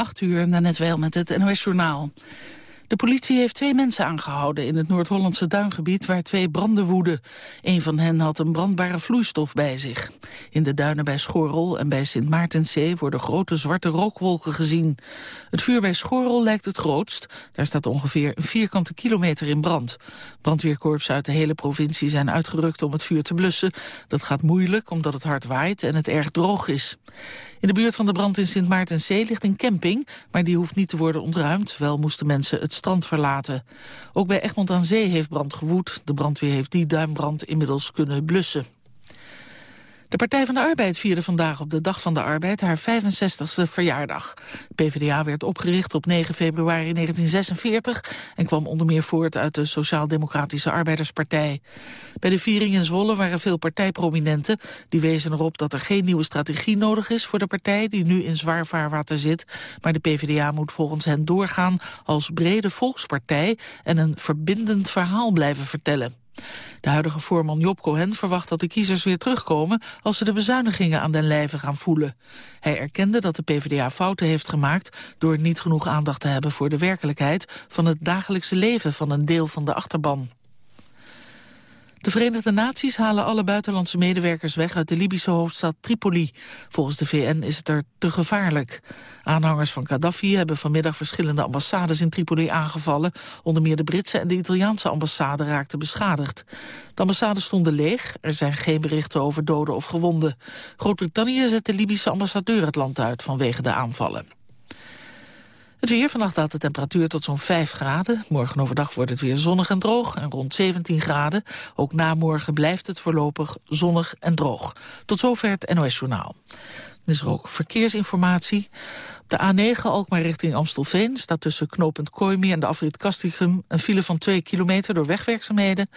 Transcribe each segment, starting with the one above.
8 uur, net wel met het NOS Journaal. De politie heeft twee mensen aangehouden in het Noord-Hollandse duingebied waar twee branden woeden. Een van hen had een brandbare vloeistof bij zich. In de duinen bij Schorrel en bij Sint Maartenzee worden grote zwarte rookwolken gezien. Het vuur bij Schorrel lijkt het grootst. Daar staat ongeveer een vierkante kilometer in brand. Brandweerkorps uit de hele provincie zijn uitgerukt om het vuur te blussen. Dat gaat moeilijk omdat het hard waait en het erg droog is. In de buurt van de brand in Sint Maartenzee ligt een camping, maar die hoeft niet te worden ontruimd. Wel moesten mensen het strand verlaten. Ook bij Egmond aan Zee heeft brand gewoed. De brandweer heeft die duimbrand inmiddels kunnen blussen. De Partij van de Arbeid vierde vandaag op de Dag van de Arbeid haar 65e verjaardag. PvdA werd opgericht op 9 februari 1946 en kwam onder meer voort uit de Sociaal-Democratische Arbeiderspartij. Bij de viering in Zwolle waren veel partijprominenten. Die wezen erop dat er geen nieuwe strategie nodig is voor de partij die nu in zwaar vaarwater zit. Maar de PvdA moet volgens hen doorgaan als brede volkspartij en een verbindend verhaal blijven vertellen. De huidige voorman Job Cohen verwacht dat de kiezers weer terugkomen als ze de bezuinigingen aan den lijve gaan voelen. Hij erkende dat de PvdA fouten heeft gemaakt door niet genoeg aandacht te hebben voor de werkelijkheid van het dagelijkse leven van een deel van de achterban. De Verenigde Naties halen alle buitenlandse medewerkers weg uit de Libische hoofdstad Tripoli. Volgens de VN is het er te gevaarlijk. Aanhangers van Gaddafi hebben vanmiddag verschillende ambassades in Tripoli aangevallen. Onder meer de Britse en de Italiaanse ambassade raakten beschadigd. De ambassades stonden leeg. Er zijn geen berichten over doden of gewonden. Groot-Brittannië zet de Libische ambassadeur het land uit vanwege de aanvallen. Het weer, vannacht daalt de temperatuur tot zo'n 5 graden. Morgen overdag wordt het weer zonnig en droog en rond 17 graden. Ook na morgen blijft het voorlopig zonnig en droog. Tot zover het NOS Journaal. Er is er ook verkeersinformatie. De A9 Alkmaar richting Amstelveen staat tussen knooppunt Kooimeer en de afrit Kastikum een file van 2 kilometer door wegwerkzaamheden.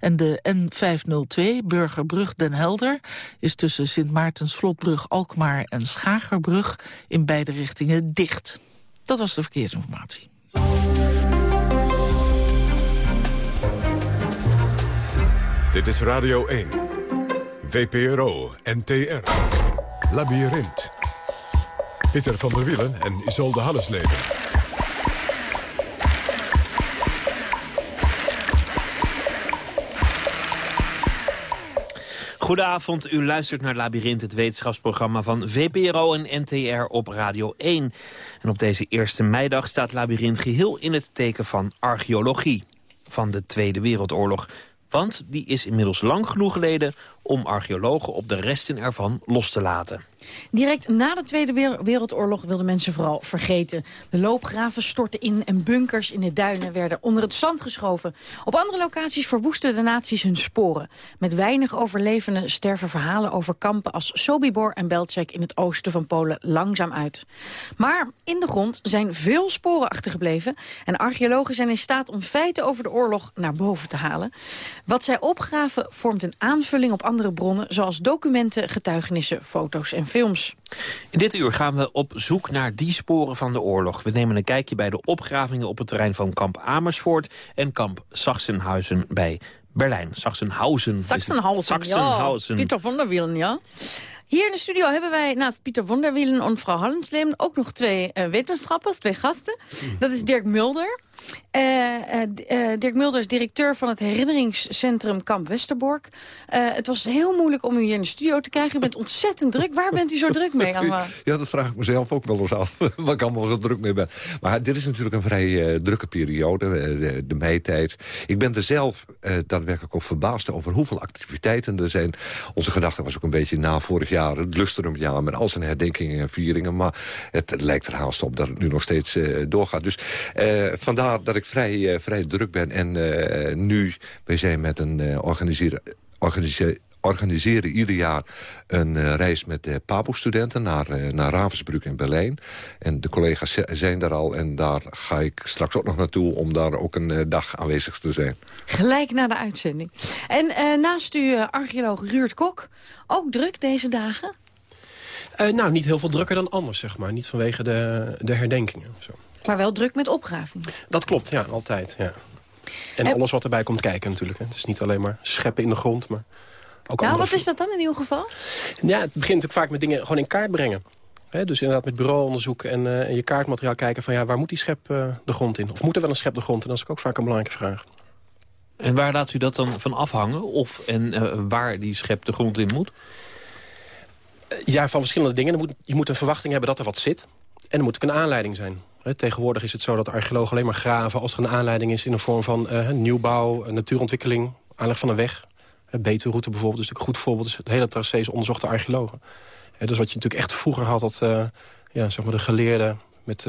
En de N502 Burgerbrug Den Helder is tussen Sint Maartens Vlotbrug Alkmaar en Schagerbrug in beide richtingen dicht. Dat was de verkeersinformatie. Dit is Radio 1. VPRO NTR. Labyrinth. Pieter van der Wielen en Isolde Hallesleden. Goedenavond, u luistert naar Labyrinth, het wetenschapsprogramma van VPRO en NTR op Radio 1. En op deze eerste meidag staat Labyrinth geheel in het teken van archeologie. Van de Tweede Wereldoorlog. Want die is inmiddels lang genoeg geleden om archeologen op de resten ervan los te laten. Direct na de Tweede Wereldoorlog wilden mensen vooral vergeten. De loopgraven stortten in en bunkers in de duinen werden onder het zand geschoven. Op andere locaties verwoesten de nazi's hun sporen. Met weinig overlevenden sterven verhalen over kampen als Sobibor en Belzec in het oosten van Polen langzaam uit. Maar in de grond zijn veel sporen achtergebleven en archeologen zijn in staat om feiten over de oorlog naar boven te halen. Wat zij opgraven vormt een aanvulling op andere bronnen zoals documenten, getuigenissen, foto's en films. In dit uur gaan we op zoek naar die sporen van de oorlog. We nemen een kijkje bij de opgravingen op het terrein van kamp Amersfoort... en kamp Sachsenhuizen bij Berlijn. Sachsenhausen. Sachsenhausen, Sachsenhausen. ja. Pieter van der Wielen, ja. Hier in de studio hebben wij naast Pieter van der Wielen en mevrouw Hallensleem... ook nog twee uh, wetenschappers, twee gasten. Dat is Dirk Mulder. Uh, uh, Dirk Mulders, directeur van het herinneringscentrum Kamp Westerbork. het was heel moeilijk om u hier in de studio te krijgen. U bent ontzettend druk. Waar bent u zo druk mee? Allemaal? Ja, dat vraag ik mezelf ook wel eens af. waar ik allemaal zo druk mee ben. Maar dit is natuurlijk een vrij drukke periode, de, de meitijd. Ik ben er zelf daadwerkelijk ook verbaasd over hoeveel activiteiten er zijn. Onze gedachte was ook een beetje na vorig jaar, het lustrumjaar... met al zijn herdenkingen en vieringen. Maar het, lijkt er haast op dat het nu nog steeds doorgaat. Dus vandaar dat ik vrij, uh, vrij druk ben. En uh, nu, wij zijn met een uh, organiseren, organiseren organiseren ieder jaar een uh, reis met de PABO-studenten naar, uh, naar Ravensbrück in Berlijn. En de collega's zijn daar al en daar ga ik straks ook nog naartoe... om daar ook een uh, dag aanwezig te zijn. Gelijk na de uitzending. En naast u archeoloog Ruurt Kok, ook druk deze dagen? nou, niet heel veel drukker dan anders, zeg maar. Niet vanwege de, de herdenkingen of zo. Maar wel druk met opgraving. Dat klopt, ja, altijd. Ja. En, alles wat erbij komt kijken natuurlijk. Hè. Het is niet alleen maar scheppen in de grond, maar ook Nou, wat is dat dan in ieder geval? Ja, het begint natuurlijk vaak met dingen gewoon in kaart brengen. dus inderdaad met bureauonderzoek en, en, je kaartmateriaal kijken... van ja, waar moet die schep de grond in? Of moet er wel een schep de grond in? Dat is ook vaak een belangrijke vraag. En waar laat u dat dan van afhangen? Of en waar die schep de grond in moet? Ja, van verschillende dingen. Moet, je moet een verwachting hebben dat er wat zit. En er moet ook een aanleiding zijn. Tegenwoordig is het zo dat archeologen alleen maar graven... als er een aanleiding is in de vorm van uh, nieuwbouw, natuurontwikkeling... aanleg van een weg, een route bijvoorbeeld. Dus een goed voorbeeld is het hele tracé is onderzochte archeologen. dus wat je natuurlijk echt vroeger had... dat uh, ja, zeg maar de geleerden met,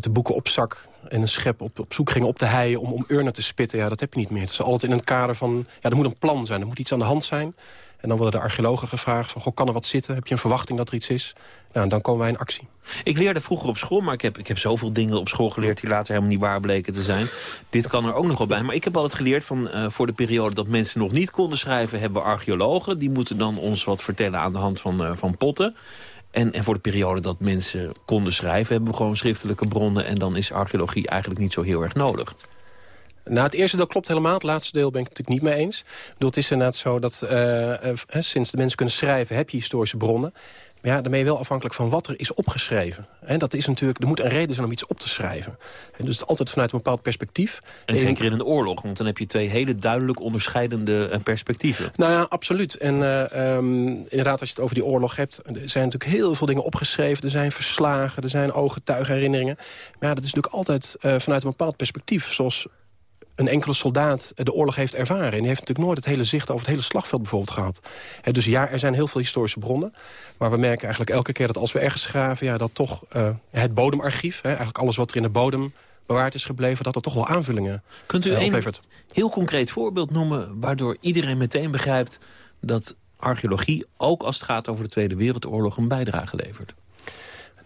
met de boeken op zak en een schep op, op zoek gingen op de hei om, om urnen te spitten. Ja, dat heb je niet meer. Het is altijd in een kader van... Ja, er moet een plan zijn, er moet iets aan de hand zijn... En dan worden de archeologen gevraagd van, goh, kan er wat zitten? Heb je een verwachting dat er iets is? Nou, dan komen wij in actie. Ik leerde vroeger op school, maar ik heb, ik heb zoveel dingen op school geleerd... die later helemaal niet waar bleken te zijn. Dit kan er ook nog wel bij. Maar ik heb altijd geleerd van uh, voor de periode dat mensen nog niet konden schrijven... hebben we archeologen. Die moeten dan ons wat vertellen aan de hand van, uh, van potten. En, en voor de periode dat mensen konden schrijven... hebben we gewoon schriftelijke bronnen... en dan is archeologie eigenlijk niet zo heel erg nodig. Nou, het eerste deel klopt helemaal. Het laatste deel ben ik het natuurlijk niet mee eens. Het is inderdaad zo dat uh, sinds de mensen kunnen schrijven... heb je historische bronnen. Maar ja, dan ben je wel afhankelijk van wat er is opgeschreven. En dat is natuurlijk, er moet een reden zijn om iets op te schrijven. En dus het altijd vanuit een bepaald perspectief. En zeker in een oorlog, want dan heb je twee hele duidelijk onderscheidende perspectieven. Nou ja, absoluut. En uh, um, inderdaad, als je het over die oorlog hebt... er zijn natuurlijk heel veel dingen opgeschreven. Er zijn verslagen, er zijn ooggetuigenherinneringen. Maar ja, dat is natuurlijk altijd uh, vanuit een bepaald perspectief. Zoals een enkele soldaat de oorlog heeft ervaren. En die heeft natuurlijk nooit het hele zicht over het hele slagveld bijvoorbeeld gehad. dus ja, er zijn heel veel historische bronnen. Maar we merken eigenlijk elke keer dat als we ergens graven... Ja, dat toch uh, het bodemarchief, eigenlijk alles wat er in de bodem bewaard is gebleven... dat er toch wel aanvullingen Kunt u uh, een heel concreet voorbeeld noemen... waardoor iedereen meteen begrijpt dat archeologie... ook als het gaat over de Tweede Wereldoorlog een bijdrage levert?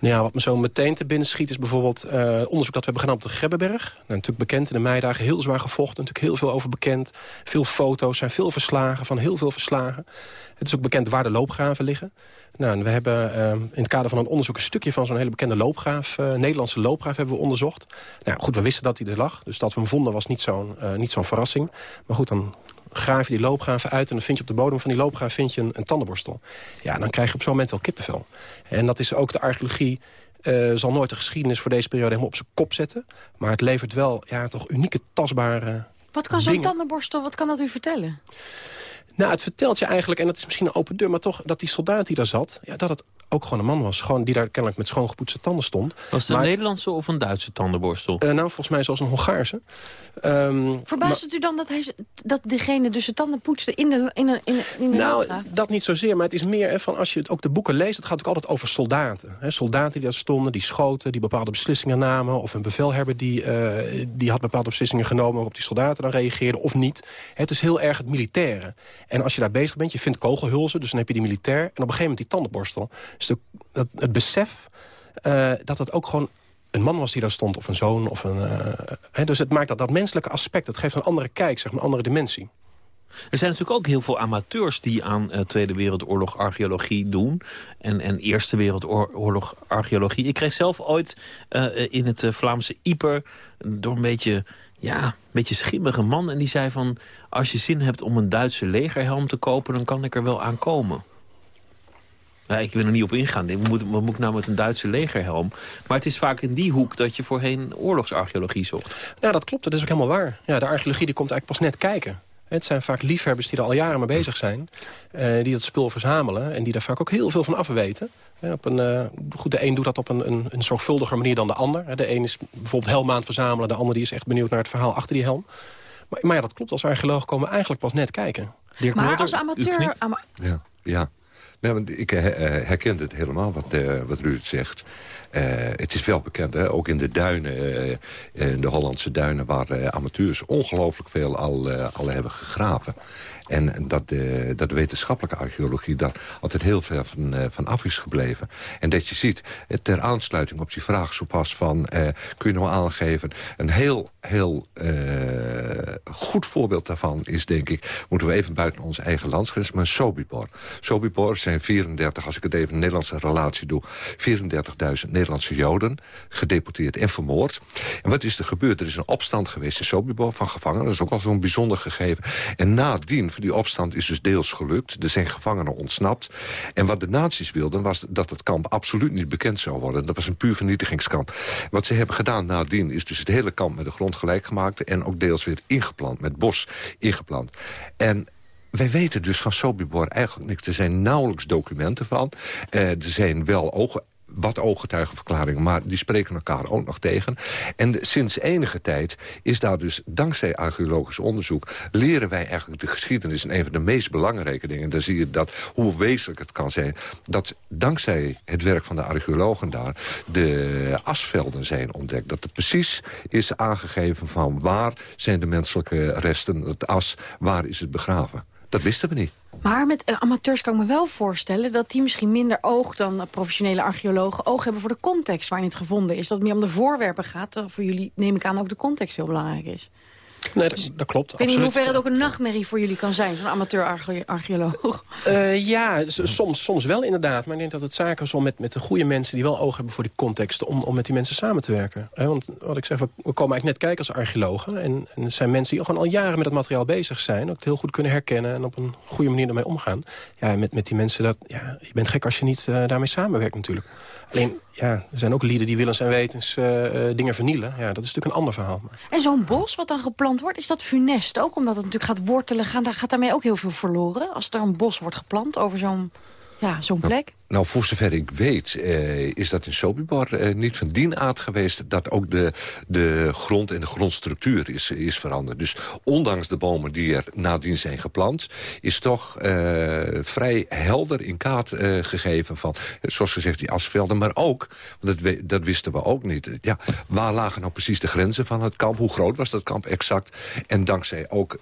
Ja, wat me zo meteen te binnen schiet is bijvoorbeeld uh, onderzoek dat we hebben gedaan op de Grebbeberg. Nou, natuurlijk bekend in de meidagen, heel zwaar gevochten, natuurlijk heel veel over bekend. Veel foto's, zijn veel verslagen, van heel veel verslagen. Het is ook bekend waar de loopgraven liggen. Nou, we hebben uh, in het kader van een onderzoek een stukje van zo'n hele bekende loopgraaf, uh, Nederlandse loopgraaf hebben we onderzocht. Nou goed, we wisten dat hij er lag, dus dat we hem vonden was niet zo'n niet zo'n verrassing. Maar goed, dan graaf je die loopgraven uit... en dan vind je op de bodem van die loopgraaf vind je een, een tandenborstel. Ja, dan krijg je op zo'n moment wel kippenvel. En dat is ook de archeologie... Uh, zal nooit de geschiedenis voor deze periode helemaal op zijn kop zetten. Maar het levert wel ja, toch unieke, tastbare Wat kan zo'n tandenborstel, wat kan dat u vertellen? Nou, het vertelt je eigenlijk, en dat is misschien een open deur... maar toch dat die soldaat die daar zat, ja, dat het ook gewoon een man was. Gewoon die daar kennelijk met schoongepoetste tanden stond. Was het een Nederlandse of een Duitse tandenborstel? Uh, nou, volgens mij zoals een Hongaarse. Um, Verbaast het u dan dat, hij, dat diegene dus de tanden poetste in de, in de, in de, in de Nou, dat niet zozeer, maar het is meer hè, van als je ook de boeken leest... het gaat ook altijd over soldaten. Hè, soldaten die daar stonden, die schoten, die bepaalde beslissingen namen... of een bevelhebber die, uh, die had bepaalde beslissingen genomen... waarop die soldaten dan reageerden of niet. Het is heel erg het militaire. En als je daar bezig bent, je vindt kogelhulzen... dus dan heb je die militair en op een gegeven moment die tandenborstel. Dus het besef uh, dat het ook gewoon een man was die daar stond, of een zoon. Of een, uh, dus het maakt dat, dat menselijke aspect, dat geeft een andere kijk, zeg maar, een andere dimensie. Er zijn natuurlijk ook heel veel amateurs die aan uh, Tweede Wereldoorlog archeologie doen. En, en Eerste Wereldoorlog archeologie. Ik kreeg zelf ooit in het Vlaamse Ieper door een beetje, ja, een beetje schimmige man. En die zei van, als je zin hebt om een Duitse legerhelm te kopen... dan kan ik er wel aan komen. Ja, ik wil er niet op ingaan. Wat moet, wat moet ik nou met een Duitse legerhelm? Maar het is vaak in die hoek dat je voorheen oorlogsarcheologie zocht. Ja, dat klopt. Dat is ook helemaal waar. Ja, de archeologie die komt eigenlijk pas net kijken. Het zijn vaak liefhebbers die er al jaren mee bezig zijn. Uh, die dat spul verzamelen. En die daar vaak ook heel veel van afweten. Op een, uh, goed, de een doet dat op een, een, een, zorgvuldiger manier dan de ander. De een is bijvoorbeeld helm aan het verzamelen. De ander die is echt benieuwd naar het verhaal achter die helm. Maar, maar ja, dat klopt. Als archeoloog komen we eigenlijk pas net kijken. Dirk maar als amateur... ja, ja. Nee, ik eh, eh, herken het helemaal wat, uh, wat Ruud zegt. Uh, het is wel bekend, hè? ook in de duinen, uh, in de Hollandse duinen... waar amateurs ongelooflijk veel al, al hebben gegraven. En dat de, dat wetenschappelijke archeologie daar altijd heel ver van, van af is gebleven. En dat je ziet, eh, ter aansluiting op die vraag zo pas van... Kun je nou aangeven, een heel, heel goed voorbeeld daarvan is, denk ik... moeten we even buiten onze eigen landsgrens, maar Sobibor. Sobibor zijn zijn 34, als ik het even een Nederlandse relatie doe... 34.000 Nederlandse Joden gedeporteerd en vermoord. En wat is er gebeurd? Er is een opstand geweest in Sobibor van gevangenen. Dat is ook al zo'n bijzonder gegeven. En nadien van die opstand is dus deels gelukt. Er zijn gevangenen ontsnapt. En wat de nazi's wilden was dat het kamp absoluut niet bekend zou worden. Dat was een puur vernietigingskamp. Wat ze hebben gedaan nadien is dus het hele kamp met de grond gelijk gemaakt... en ook deels weer ingeplant, met bos ingeplant. En wij weten dus van Sobibor eigenlijk niks. Er zijn nauwelijks documenten van. Uh, er zijn wel ogen wat ooggetuigenverklaringen, maar die spreken elkaar ook nog tegen. En sinds enige tijd is daar dus, dankzij archeologisch onderzoek... leren wij eigenlijk de geschiedenis. En een van de meest belangrijke dingen, daar zie je dat, hoe wezenlijk het kan zijn... dat dankzij het werk van de archeologen daar de asvelden zijn ontdekt. Dat het precies is aangegeven van waar zijn de menselijke resten, het as, waar is het begraven. Dat wisten we niet. Maar met uh, amateurs kan ik me wel voorstellen... dat die misschien minder oog dan professionele archeologen... oog hebben voor de context waarin het gevonden is. Dat het meer om de voorwerpen gaat. Voor jullie neem ik aan ook de context heel belangrijk is. Nee, dat, dat klopt. Ik weet niet in hoeverre het ook een nachtmerrie voor jullie kan zijn, zo'n amateur-archeoloog. Uh, ja, soms, soms wel inderdaad. Maar ik denk dat het zaken is om met, met de goede mensen... die wel oog hebben voor die context, om, om met die mensen samen te werken. want wat ik zeg, we, komen eigenlijk net kijken als archeologen. En, en het zijn mensen die gewoon al jaren met het materiaal bezig zijn. Ook het heel goed kunnen herkennen en op een goede manier ermee omgaan. Ja, met, met die mensen, dat, ja, je bent gek als je niet uh, daarmee samenwerkt natuurlijk. Alleen, ja, er zijn ook lieden die willens en wetens uh, dingen vernielen. Ja, dat is natuurlijk een ander verhaal. En zo'n bos wat dan geplant wordt, is dat funest ook? Omdat het natuurlijk gaat wortelen, gaan, daar, gaat daarmee ook heel veel verloren? Als er een bos wordt geplant over zo'n ja, zo'n plek? Nou, voor zover ik weet eh, is dat in Sobibor eh, niet van dien aard geweest... dat ook de, de grond en de grondstructuur is, is veranderd. Dus ondanks de bomen die er nadien zijn geplant... is toch uh, vrij helder in kaart gegeven van, zoals gezegd, die asvelden. Maar ook, dat, dat wisten we ook niet, ja, waar lagen nou precies de grenzen van het kamp? Hoe groot was dat kamp exact? En dankzij ook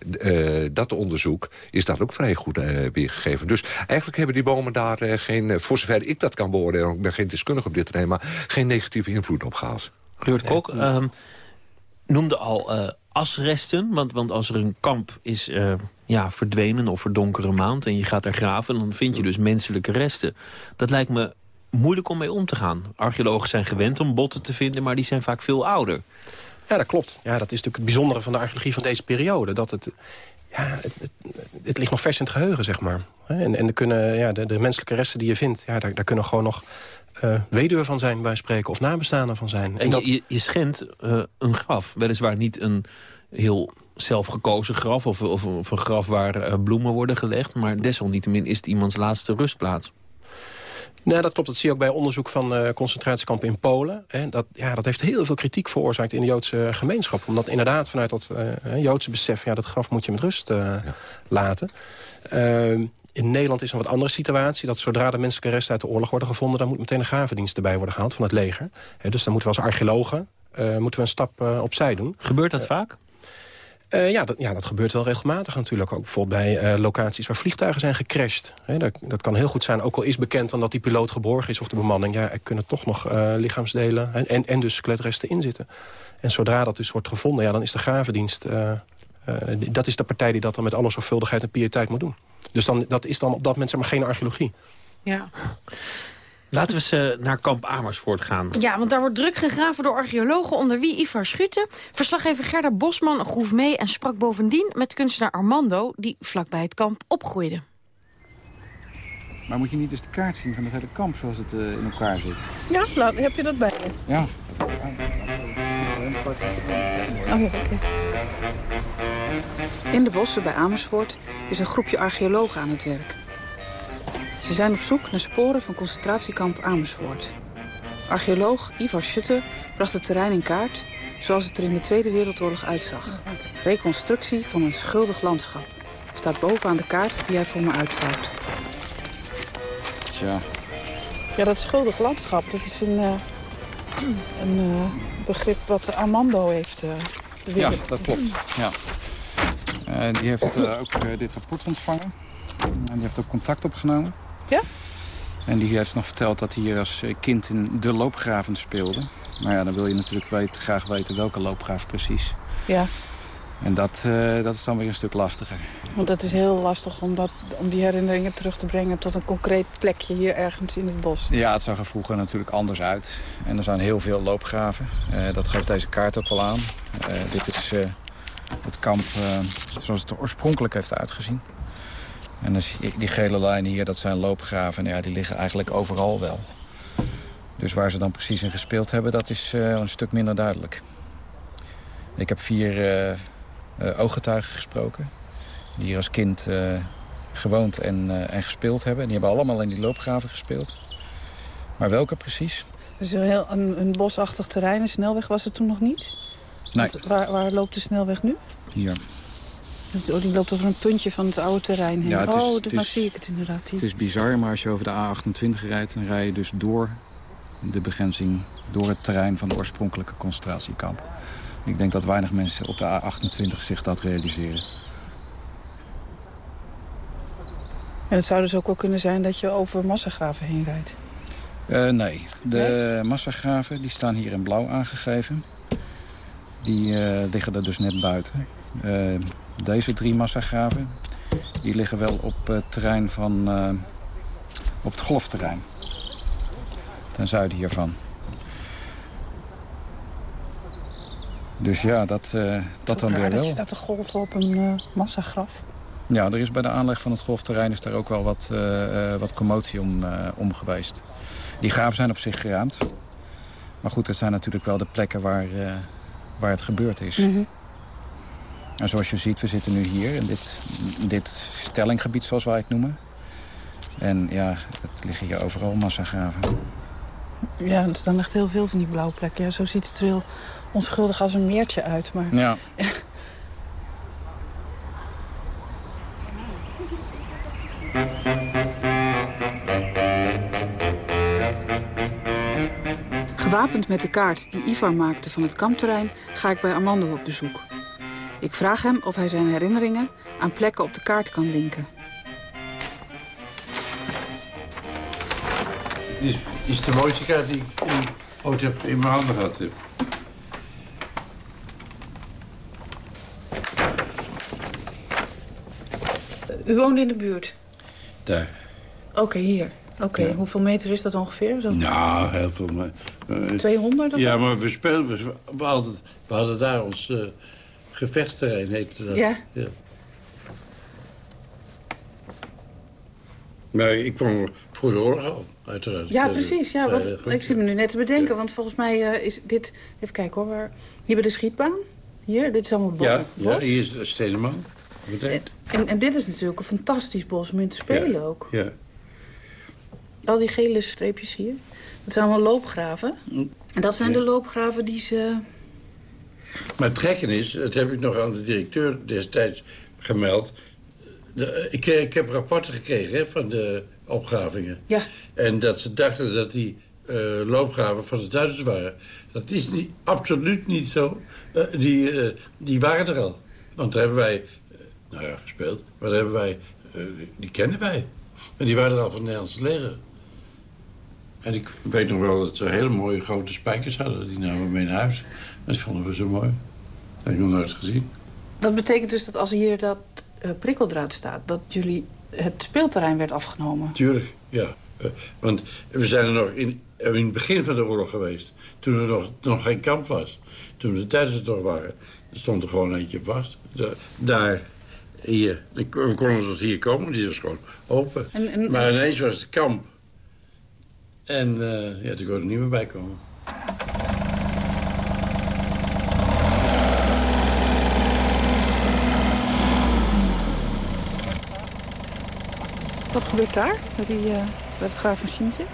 dat onderzoek is dat ook vrij goed weergegeven. Dus eigenlijk hebben die bomen daar geen... voor zover ik dat kan beoordelen, ik ben geen deskundige op dit terrein... maar geen negatieve invloed op gas. Ruud Kok um, noemde al uh, asresten, want, want als er een kamp is uh, ja, verdwenen of verdonkere maand... en je gaat er graven, dan vind je dus menselijke resten. Dat lijkt me moeilijk om mee om te gaan. Archeologen zijn gewend om botten te vinden, maar die zijn vaak veel ouder. Ja, dat klopt. Ja, dat is natuurlijk het bijzondere van de archeologie van deze periode. Dat het, ja, het, het, het ligt nog vers in het geheugen, zeg maar. En, en er kunnen, ja, de, de, menselijke resten die je vindt, ja, daar, daar kunnen gewoon nog uh, weduwe van zijn, bij spreken, of nabestaanden van zijn. En, en dat... je, je schendt uh, een graf, weliswaar niet een heel zelfgekozen graf... of, of, of een graf waar uh, bloemen worden gelegd... maar desalniettemin is het iemands laatste rustplaats. Nee, dat klopt. Dat zie je ook bij onderzoek van uh, concentratiekampen in Polen. Hè. Dat, ja, dat heeft heel veel kritiek veroorzaakt in de Joodse gemeenschap. Omdat inderdaad vanuit dat uh, Joodse besef... ja, dat graf moet je met rust uh, ja. laten. Ehm, in Nederland is een wat andere situatie. Dat zodra de menselijke resten uit de oorlog worden gevonden... dan moet meteen een gravendienst erbij worden gehaald van het leger. dus dan moeten we als archeologen moeten we een stap opzij doen. Gebeurt dat vaak? Uh, ja, dat, ja, dat gebeurt wel regelmatig natuurlijk. Ook bijvoorbeeld bij uh, locaties waar vliegtuigen zijn gecrashed. He, dat, dat, kan heel goed zijn, ook al is bekend dan dat die piloot geborgen is... of de bemanning, ja, er kunnen toch nog uh, lichaamsdelen en, en, en dus skeletresten in zitten. En zodra dat dus wordt gevonden, ja, dan is de gravendienst... dat is de partij die dat dan met alle zorgvuldigheid en pietijd moet doen. Dus dan, dat is dan op dat moment zeg maar geen archeologie. Ja. Laten we ze naar kamp Amersfoort gaan. Ja, want daar wordt druk gegraven door archeologen... onder wie Ivar Schutte. Verslaggever Gerda Bosman groef mee en sprak bovendien... met kunstenaar Armando, die vlakbij het kamp opgroeide. Maar moet je niet dus de kaart zien van het hele kamp zoals het uh, in elkaar zit? Ja, nou, heb je dat bij je? Ja. Oh, ja, okay. In de bossen bij Amersfoort is een groepje archeologen aan het werk. Ze zijn op zoek naar sporen van concentratiekamp Amersfoort. Archeoloog Ivar Schutte bracht het terrein in kaart... zoals het er in de Tweede Wereldoorlog uitzag. Reconstructie van een schuldig landschap. Staat bovenaan de kaart die hij voor me uitvouwt. Tja. Ja, dat schuldig landschap, dat is een, uh, een uh, begrip wat Armando heeft uh, Ja, dat klopt. Ja. die heeft ook dit rapport ontvangen. En die heeft ook contact opgenomen. Ja? En die heeft nog verteld dat hij hier als kind in de loopgraven speelde. Maar ja, dan wil je natuurlijk weet, graag weten welke loopgraaf precies. Ja. En dat, uh, dat is dan weer een stuk lastiger. Want het is heel lastig om, dat, om die herinneringen terug te brengen... tot een concreet plekje hier ergens in het bos. Ja, het zag er vroeger natuurlijk anders uit. En er zijn heel veel loopgraven. Uh, dat geeft deze kaart ook wel aan. Uh, dit is het kamp zoals het er oorspronkelijk heeft uitgezien. En dus die gele lijnen hier, dat zijn loopgraven. ja, die liggen eigenlijk overal wel. Dus waar ze dan precies in gespeeld hebben, dat is een stuk minder duidelijk. Ik heb vier uh, ooggetuigen gesproken. Die hier als kind gewoond en, en gespeeld hebben. Die hebben allemaal in die loopgraven gespeeld. Maar welke precies? Dus een, heel, een, een bosachtig terrein, een snelweg was het toen nog niet? Nee. waar, waar loopt de snelweg nu? Hier. Die loopt over een puntje van het oude terrein heen. Ja, is, oh, dan zie ik het inderdaad hier. Het is bizar, maar als je over de A28 rijdt... dan rij je dus door de begrenzing, door het terrein van de oorspronkelijke concentratiekamp. Ik denk dat weinig mensen op de A28 zich dat realiseren. En het zou dus ook wel kunnen zijn dat je over massagraven heen rijdt? Uh, nee, de massagraven die staan hier in blauw aangegeven. Die uh, liggen er dus net buiten. Uh, deze drie massagraven die liggen wel op het terrein van... op het golfterrein. Ten zuiden hiervan. Dus ja, dat, uh, dat dan weer wel. Staat de golf op een uh, massagraf? Ja, er is bij de aanleg van het golfterrein is daar ook wel wat, uh, wat commotie om, om geweest. Die graven zijn op zich geraamd. Maar goed, het zijn natuurlijk wel de plekken waar, waar het gebeurd is. Mm -hmm. En zoals je ziet, we zitten nu hier in dit, dit stellinggebied, zoals wij het noemen. En ja, het liggen hier overal massagraven. Ja, er staan echt heel veel van die blauwe plekken. Ja, zo ziet het er heel onschuldig als een meertje uit. Maar... Ja. Gewapend met de kaart die Ivar maakte van het kampterrein... ga ik bij Armando op bezoek. Ik vraag hem of hij zijn herinneringen aan plekken op de kaart kan linken. Dit is, is de mooiste kaart die ik ooit heb in mijn handen gehad heb. U woont in de buurt? Daar. Oké, hier. Oké, hoeveel meter is dat ongeveer? Zo? Nou, heel veel. Maar, uh, 200 of Ja, maar we speelden... We, we, hadden, we hadden daar ons uh, gevechtsterrein, heette dat. Ja. ja. Maar ik kwam voor de oorlog al, uiteraard. Ja, precies. Ja, wat, ik zit me nu net te bedenken, ja. want volgens mij uh, is dit... Even kijken hoor, waar, hier bij de schietbaan. Hier, dit is allemaal bos. Ja, ja hier is Steneman. En, en, en, dit is natuurlijk een fantastisch bos om in te spelen ja, ook. Ja. Al die gele streepjes hier, dat zijn allemaal loopgraven. En dat zijn de loopgraven die ze... Maar het gekke is, dat heb ik nog aan de directeur destijds gemeld... De, ik, ik, heb rapporten gekregen hè, van de opgravingen. Ja. En dat ze dachten dat die uh, loopgraven van de Duitsers waren. Dat is niet, absoluut niet zo. Uh, die, uh, die waren er al. Want daar hebben wij, nou ja, gespeeld. Maar daar hebben wij, die kennen wij. En die waren er al van het Nederlandse leger. En ik weet nog wel dat ze hele mooie grote spijkers hadden. Die namen we mee naar huis. Dat vonden we zo mooi. Dat heb ik nog nooit gezien. Dat betekent dus dat als hier dat uh, prikkeldraad staat... dat jullie het speelterrein werd afgenomen? Tuurlijk, ja. Uh, want we zijn er nog in, in het begin van de oorlog geweest. Toen er nog, nog geen kamp was. Toen de Duitsers er nog waren. Er stond er gewoon eentje vast. De, daar, hier. We konden tot hier komen, die was gewoon open. En, en, maar ineens was het kamp. En uh, ja, toen kon er niet meer bij komen. Wat gebeurt daar, bij, die, uh, bij het graafmachinetje?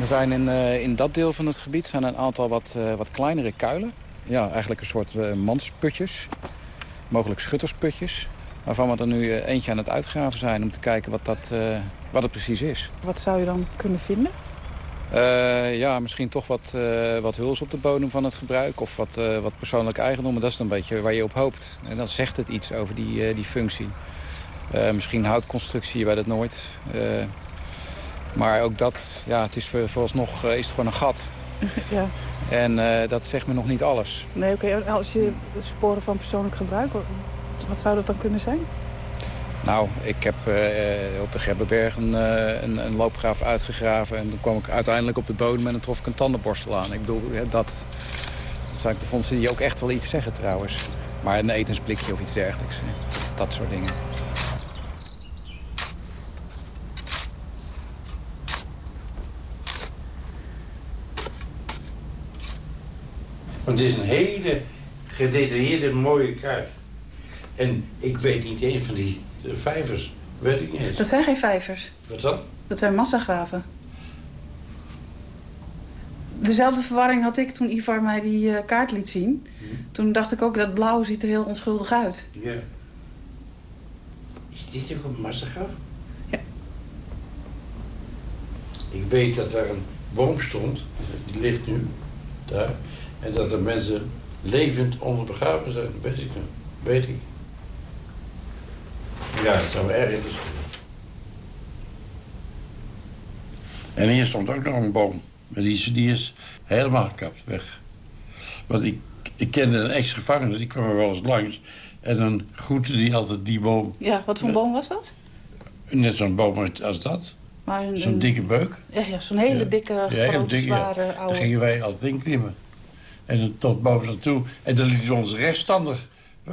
Er zijn in, uh, in dat deel van het gebied zijn een aantal wat, uh, wat kleinere kuilen. Ja, eigenlijk een soort uh, mansputjes. Mogelijk schuttersputjes. Waarvan we er nu eentje aan het uitgraven zijn om te kijken wat, dat, wat het precies is. Wat zou je dan kunnen vinden? ja, misschien toch wat, wat huls op de bodem van het gebruik. Of wat, wat persoonlijke eigendommen. Dat is dan een beetje waar je op hoopt. En dan zegt het iets over die, die functie. Uh, misschien houtconstructie, je weet het nooit. Uh, maar ook dat, ja, het is vooralsnog uh, is het gewoon een gat. Ja. En eh, dat zegt me nog niet alles. Nee, oké. Als je sporen van persoonlijk gebruik, wat, zou dat dan kunnen zijn? Nou, ik heb eh, op de Gebbenberg een, eh, een, een loopgraaf uitgegraven. En toen kwam ik uiteindelijk op de bodem en dan trof ik een tandenborstel aan. Ik bedoel, eh, dat, dat zou ik de vondsten die ook echt wel iets zeggen trouwens. Maar een etensblikje of iets dergelijks. Dat soort dingen. Want het is een hele gedetailleerde, mooie kaart. En ik weet niet eens van die vijvers. Weet ik niet. Dat zijn geen vijvers. Wat dan? Dat zijn massagraven. Dezelfde verwarring had ik toen Ivar mij die eh, kaart liet zien. Toen dacht ik ook, dat blauw ziet er heel onschuldig uit. Ja. Is dit ook een massagraf? Ja. Ik weet dat daar een boom stond, die ligt nu daar. En dat er mensen levend onder begraven zijn, dat weet ik nog. Weet ik. Ja, dat zou erg interessant En hier stond ook nog een boom. Maar die is, die is helemaal gekapt, weg. Want ik, ik kende een ex-gevangene, die kwam er wel eens langs. En dan groette die altijd die boom. Ja, wat voor boom was dat? Net zo'n boom als dat. Maar een- Zo'n een- dikke beuk. Ja, ja zo'n hele Ja. dikke, Ja, zware, Daar oude... gingen wij altijd in klimmen. En tot boven naartoe. En dan lieten we ons rechtstandig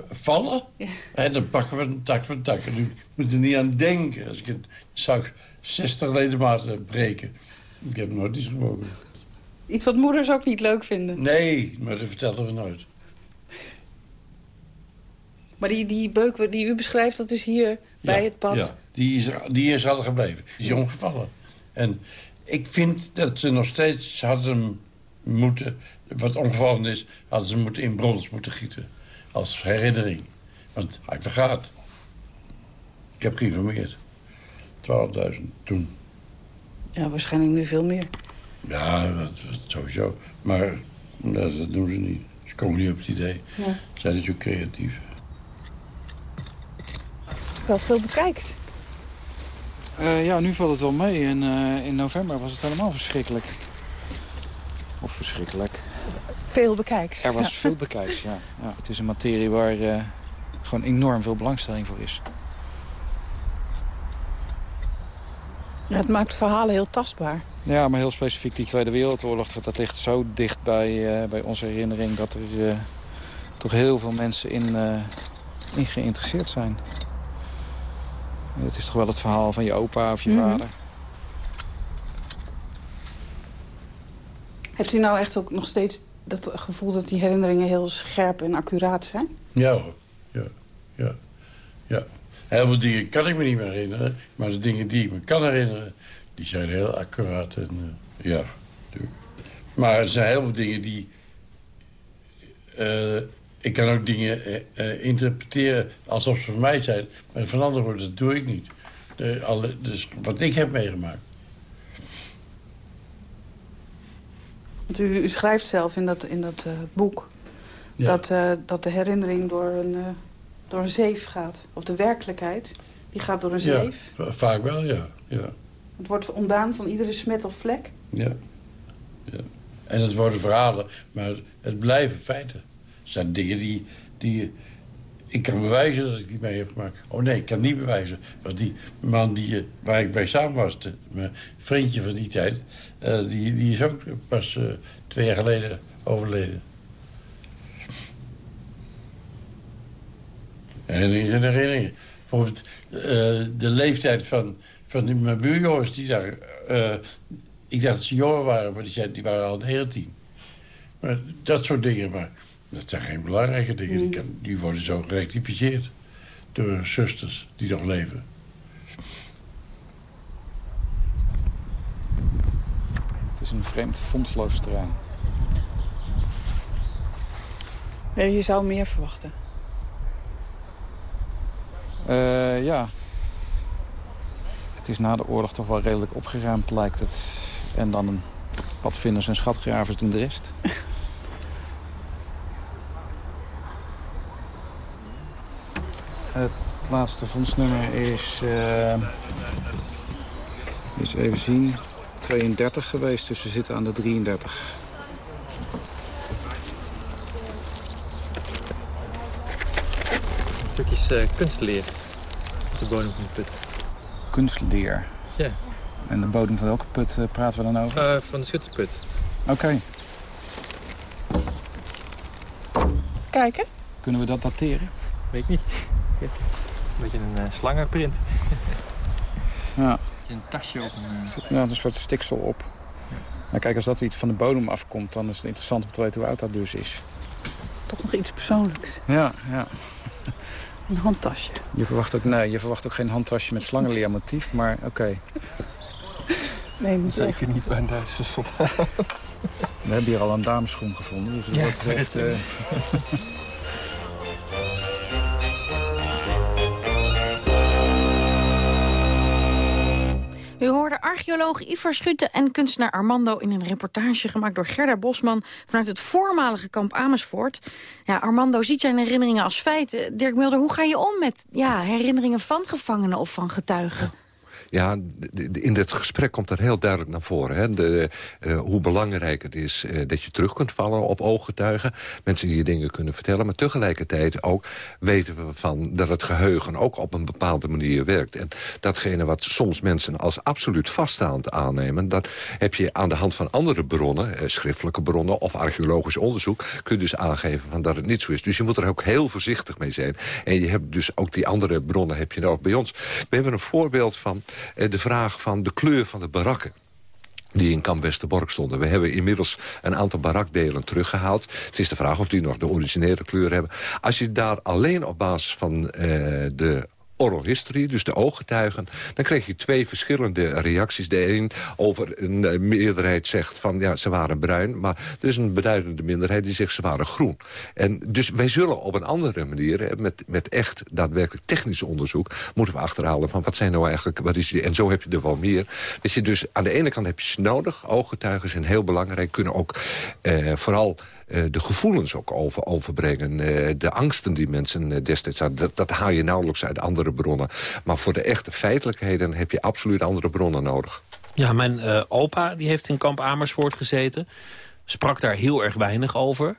vallen. Ja. En dan pakken we een tak voor tak. En nu moet er niet aan denken. Als ik het zou ik 60 ledematen breken. Ik heb nooit iets gebroken. Iets wat moeders ook niet leuk vinden. Nee, maar dat vertellen we nooit. Maar die, die beuk die u beschrijft, dat is hier bij het pad. Ja, die is, die is altijd gebleven. Die is omgevallen. En ik vind dat ze nog steeds hadden moeten... Wat omgevallen is, hadden ze moeten in brons moeten gieten. Als herinnering. Want hij vergaat. Ik heb geïnformeerd. 12.000 toen. Ja, waarschijnlijk nu veel meer. Ja, dat, dat sowieso. Maar dat, dat doen ze niet. Ze komen niet op het idee. Ja. Ze zijn niet zo creatief. Wel veel bekijks. Eh, ja, nu valt het wel mee. En eh, in november was het helemaal verschrikkelijk. Of verschrikkelijk. Veel bekijks. Er was Ja. veel bekijks, ja. ja. Het is een materie waar eh, gewoon enorm veel belangstelling voor is. Ja, het maakt verhalen heel tastbaar. Ja, maar heel specifiek die Tweede Wereldoorlog, dat, dat ligt zo dicht bij, eh, bij onze herinnering... dat er eh, toch heel veel mensen in, eh, in geïnteresseerd zijn. Het is toch wel het verhaal van je opa of je Mhm. vader. Heeft u nou echt ook nog steeds dat gevoel dat die herinneringen heel scherp en accuraat zijn? Ja. Ja, ja, ja. Heel veel dingen kan ik me niet meer herinneren. Maar de dingen die ik me kan herinneren, die zijn heel accuraat. En, eh, ja, natuurlijk. Maar er zijn heel veel dingen die... eh, ik kan ook dingen eh, interpreteren alsof ze van mij zijn. Maar van wordt dat doe ik niet. De, alle, dus wat ik heb meegemaakt. Want u, u schrijft zelf in dat, in dat eh, boek... Ja. Dat, eh, dat de herinnering door een, eh, door een zeef gaat. Of de werkelijkheid, die gaat door een Ja, zeef. va- vaak wel, ja. ja. Het wordt ontdaan van iedere smet of vlek. Ja. ja. En het worden verhalen, maar het blijven feiten. Het zijn dingen die, die... Ik kan bewijzen dat ik die mee heb gemaakt. Oh nee, ik kan niet bewijzen. Want die man die, eh, waar ik bij samen was, mijn vriendje van die tijd... eh, die, die is ook pas eh, twee jaar geleden overleden. En in zijn herinneringen. Bijvoorbeeld de leeftijd van, van die, mijn buurjongens die daar... ik dacht dat ze jonger waren, maar die, zijn, die waren al 19. Maar dat soort dingen, maar dat zijn geen belangrijke dingen. Die, kan, die worden zo gerectificeerd door zusters die nog leven. Het is een vreemd fondsloos terrein. Nee, je zou meer verwachten. Eh, ja. Het is na de oorlog toch wel redelijk opgeruimd, lijkt het. En dan een padvinders en schatgravers doen de rest. Het laatste fondsnummer is... Uh, even zien. 32 geweest, dus we zitten aan de 33. Stukjes uh, kunstleer op de bodem van de put. Kunstleer? Ja. En de bodem van welke put eh, praten we dan over? Van de schuttersput. Oké. Kijken. Kunnen we dat dateren? Weet ik niet. Een beetje een uh, slangenprint. ja. Een tasje of een... Uh... Ja, een soort stiksel op. Ja. Nou, kijk, als dat iets van de bodem afkomt, dan is het interessant om te weten hoe oud dat dus is. Toch nog iets persoonlijks. Ja, ja. Een handtasje. Je verwacht ook, nee, je verwacht ook geen handtasje met slangenleermotief, maar oké. Okay. Nee, Zeker niet bij een Duitse soldaat. We hebben hier al een dameschoen gevonden, dus ja, wat betreft... U hoorde archeoloog Ivar Schutte en kunstenaar Armando... in een reportage gemaakt door Gerda Bosman... vanuit het voormalige kamp Amersfoort. Ja, Armando ziet zijn herinneringen als feiten. Dirk Mulder, hoe ga je om met ja, herinneringen van gevangenen of van getuigen? In dit gesprek komt er heel duidelijk naar voren. Hè? De, uh, hoe belangrijk het is uh, dat je terug kunt vallen op ooggetuigen. Mensen die je dingen kunnen vertellen. Maar tegelijkertijd ook weten we van dat het geheugen ook op een bepaalde manier werkt. En datgene wat soms mensen als absoluut vaststaand aannemen... dat heb je aan de hand van andere bronnen, uh, schriftelijke bronnen... of archeologisch onderzoek, kun je dus aangeven van dat het niet zo is. Dus je moet er ook heel voorzichtig mee zijn. En je hebt dus ook die andere bronnen heb je ook bij ons. We hebben een voorbeeld van de vraag van de kleur van de barakken die in Kamp Westerbork stonden. We hebben inmiddels een aantal barakdelen teruggehaald. Het is de vraag of die nog de originele kleur hebben. Als je daar alleen op basis van uh, de oral history, dus de ooggetuigen... dan kreeg je twee verschillende reacties. De een over een meerderheid zegt van ja, ze waren bruin... maar er is een beduidende minderheid die zegt ze waren groen. En dus wij zullen op een andere manier, met, met echt daadwerkelijk technisch onderzoek... moeten we achterhalen van wat zijn nou eigenlijk... Wat is die, en zo heb je er wel meer. Dat je dus aan de ene kant heb je ze nodig. Ooggetuigen zijn heel belangrijk, kunnen ook eh, vooral de gevoelens ook over, overbrengen. Uh, de angsten die mensen uh, destijds hadden. Dat, dat haal je nauwelijks uit andere bronnen. Maar voor de echte feitelijkheden heb je absoluut andere bronnen nodig. Ja, mijn opa die heeft in kamp Amersfoort gezeten. Sprak daar heel erg weinig over.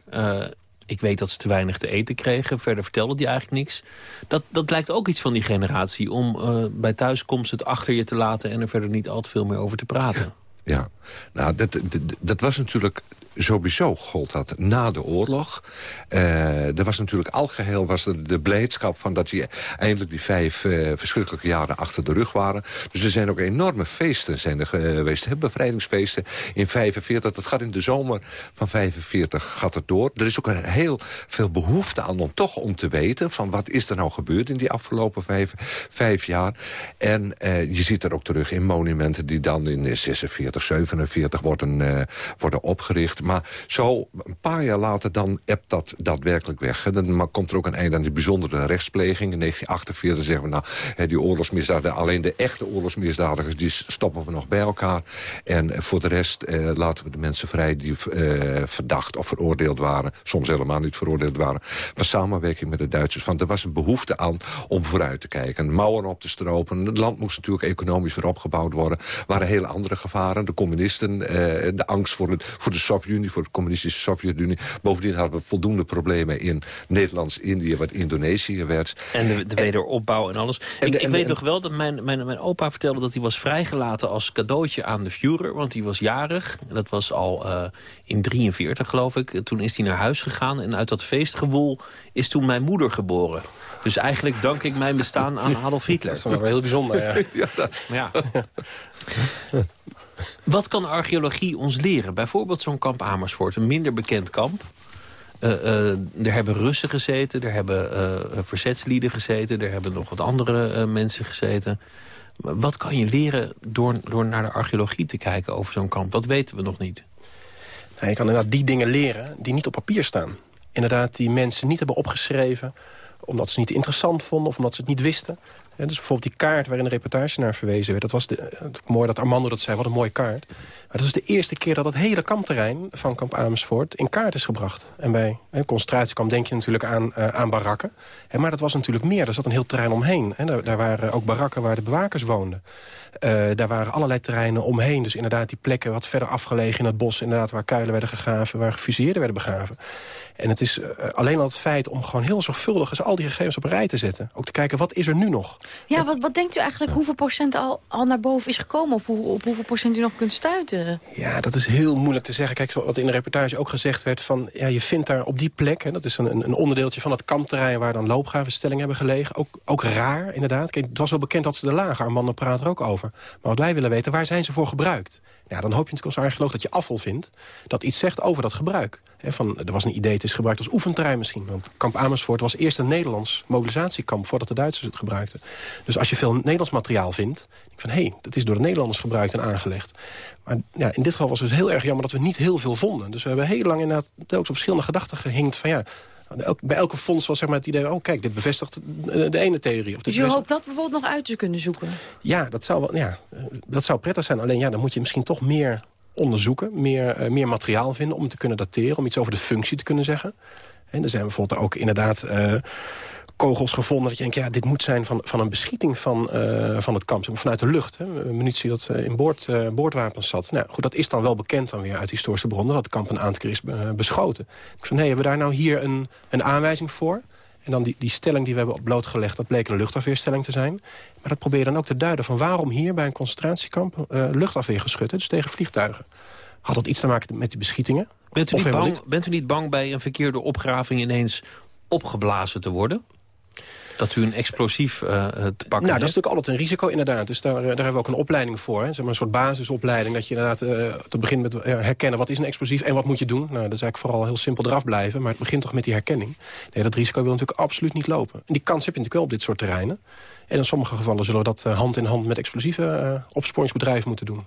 ik weet dat ze te weinig te eten kregen. Verder vertelde hij eigenlijk niks. Dat, dat lijkt ook iets van die generatie. Om bij thuiskomst het achter je te laten... en er verder niet al te veel meer over te praten. Ja, nou, dat, dat, was natuurlijk sowieso gold dat na de oorlog. Uh, er was natuurlijk algeheel was de blijdschap van dat die eindelijk die vijf uh, verschrikkelijke jaren achter de rug waren. Dus er zijn ook enorme feesten zijn er geweest. Bevrijdingsfeesten in 45. Dat gaat in de zomer van 45 gaat het door. Er is ook een heel veel behoefte aan om toch om te weten van wat is er nou gebeurd in die afgelopen vijf, vijf jaar. En uh, je ziet er ook terug in monumenten die dan in 46, 47 worden, worden opgericht. Maar zo een paar jaar later dan ebt dat daadwerkelijk weg. Dan komt er ook een einde aan die bijzondere rechtspleging. In 1948 zeggen we, nou, die oorlogsmisdaden... alleen de echte oorlogsmisdadigers, die stoppen we nog bij elkaar. En voor de rest eh, laten we de mensen vrij die eh, verdacht of veroordeeld waren. Soms helemaal niet veroordeeld waren. Van samenwerking met de Duitsers. Van, er was een behoefte aan om vooruit te kijken. Mouwen op te stropen. Het land moest natuurlijk economisch weer opgebouwd worden. Er waren hele andere gevaren. De communisten, eh, de angst voor, het, voor de Sovjet voor de communistische Sovjet-Unie. Bovendien hadden we voldoende problemen in Nederlands-Indië... wat Indonesië werd. En de, de wederopbouw en alles. En ik, ik weet nog wel dat mijn, mijn, mijn opa vertelde dat hij was vrijgelaten... als cadeautje aan de Führer, want hij was jarig. En dat was al uh, in 43, geloof ik. Toen is hij naar huis gegaan en uit dat feestgewoel is toen mijn moeder geboren. Dus eigenlijk dank ik mijn bestaan aan Adolf Hitler. Dat is wel heel bijzonder, ja. ja, dat... ja. Wat kan archeologie ons leren? Bijvoorbeeld zo'n kamp Amersfoort, een minder bekend kamp. Uh, uh, er hebben Russen gezeten, er hebben uh, verzetslieden gezeten... er hebben nog wat andere mensen gezeten. Wat kan je leren door, door naar de archeologie te kijken over zo'n kamp? Dat weten we nog niet. Nou, je kan inderdaad die dingen leren die niet op papier staan. Inderdaad, die mensen niet hebben opgeschreven omdat ze het niet interessant vonden of omdat ze het niet wisten. Dus bijvoorbeeld die kaart waarin de reportage naar verwezen werd. Dat was de, mooi dat Armando dat zei, wat een mooie kaart. Maar dat is de eerste keer dat het hele kampterrein van kamp Amersfoort in kaart is gebracht. En bij een concentratiekamp denk je natuurlijk aan, uh, aan barakken. maar dat was natuurlijk meer. Er zat een heel terrein omheen. Daar, daar, waren ook barakken waar de bewakers woonden. Uh, daar waren allerlei terreinen omheen. Dus inderdaad die plekken wat verder afgelegen in het bos... inderdaad waar kuilen werden gegraven, waar gefusilleerden werden begraven. En het is uh, alleen al het feit om gewoon heel zorgvuldig... eens al die gegevens op rij te zetten. Ook te kijken, wat is er nu nog? Ja, wat, wat denkt u eigenlijk hoeveel procent al, al naar boven is gekomen? Of hoe, op hoeveel procent u nog kunt stuiten? Ja, dat is heel moeilijk te zeggen. Kijk, wat in de reportage ook gezegd werd... van ja, je vindt daar op die plek... Hè, dat is een, een onderdeeltje van het kampterrein... waar dan loopgravenstellingen hebben gelegen. Ook, ook raar, inderdaad. Kijk, het was wel bekend dat ze er lagen. Armando praat er ook over. Maar wat wij willen weten, waar zijn ze voor gebruikt? Ja, dan hoop je natuurlijk als archeoloog dat je afval vindt... dat iets zegt over dat gebruik. van, er was een idee, het is gebruikt als oefenterrein misschien. Want kamp Amersfoort was eerst een Nederlands mobilisatiekamp... voordat de Duitsers het gebruikten. Dus als je veel Nederlands materiaal vindt... denk van hé, hey, dat is door de Nederlanders gebruikt en aangelegd. Maar ja, in dit geval was het dus heel erg jammer dat we niet heel veel vonden. Dus we hebben heel lang inderdaad telkens op verschillende gedachten gehinkt... van ja, bij elke fonds was zeg maar, het idee... oh kijk, dit bevestigt de ene theorie. Of dus je hoopt dat bijvoorbeeld nog uit te kunnen zoeken? Ja, dat zou, wel, ja, dat zou prettig zijn. Alleen ja, dan moet je misschien toch meer onderzoeken. Meer, uh, meer materiaal vinden om te kunnen dateren. Om iets over de functie te kunnen zeggen. En er zijn bijvoorbeeld ook inderdaad... Uh, kogels gevonden. Dat je denkt, ja, dit moet zijn van, van een beschieting van, uh, van het kamp. Vanuit de lucht. Hè. Munitie dat uh, in boord, uh, boordwapens zat. Nou, goed, dat is dan wel bekend dan weer uit historische bronnen... dat het kamp een aantal keer is beschoten. Ik van, hey, hebben we daar nou hier een, een aanwijzing voor? En dan die, die stelling die we hebben blootgelegd... dat bleek een luchtafweerstelling te zijn. Maar dat probeer je dan ook te duiden van waarom hier bij een concentratiekamp... luchtafweer geschud, dus tegen vliegtuigen. Had dat iets te maken met die beschietingen? Bent u, niet bang, bent u niet bang bij een verkeerde opgraving ineens opgeblazen te worden? Dat u een explosief uh, te pakken Nou, dat is natuurlijk altijd een risico inderdaad. Dus daar, daar hebben we ook een opleiding voor. Hè. Zeg maar een soort basisopleiding. Dat je inderdaad uh, te begin met herkennen wat is een explosief en wat moet je doen. Nou, dat is eigenlijk vooral heel simpel eraf blijven. Maar het begint toch met die herkenning. Nee, dat risico wil natuurlijk absoluut niet lopen. En die kans heb je natuurlijk wel op dit soort terreinen. En in sommige gevallen zullen we dat hand in hand met explosieve opsporingsbedrijven moeten doen.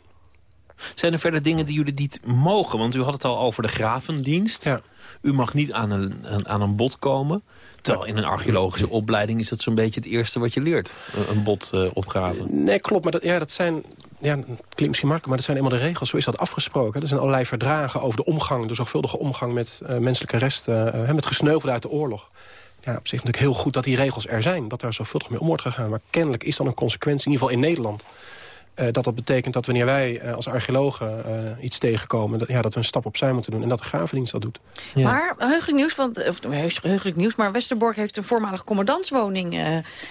Zijn er verder dingen die jullie niet mogen? Want u had het al over de gravendienst. Ja. U mag niet aan een, aan een bod komen. Terwijl in een archeologische opleiding is dat zo'n beetje het eerste wat je leert. Een bod uh, opgraven. Nee, klopt. Maar dat, ja, dat zijn... Ja, klinkt misschien makkelijk, maar dat zijn eenmaal de regels. Zo is dat afgesproken. Er zijn allerlei verdragen over de omgang, de zorgvuldige omgang met uh, menselijke resten, uh, met gesneuveld uit de oorlog. Ja, op zich natuurlijk heel goed dat die regels er zijn. Dat daar zorgvuldig mee om wordt gegaan. Maar kennelijk is dan een consequentie, in ieder geval in Nederland dat dat betekent dat wanneer wij uh, als archeologen uh, iets tegenkomen... Dat, ja, dat we een stap opzij moeten doen en dat de gravendienst dat doet. Ja. Maar heugelijk nieuws, want, of heugelijk nieuws... maar Westerbork heeft een voormalige commandantswoning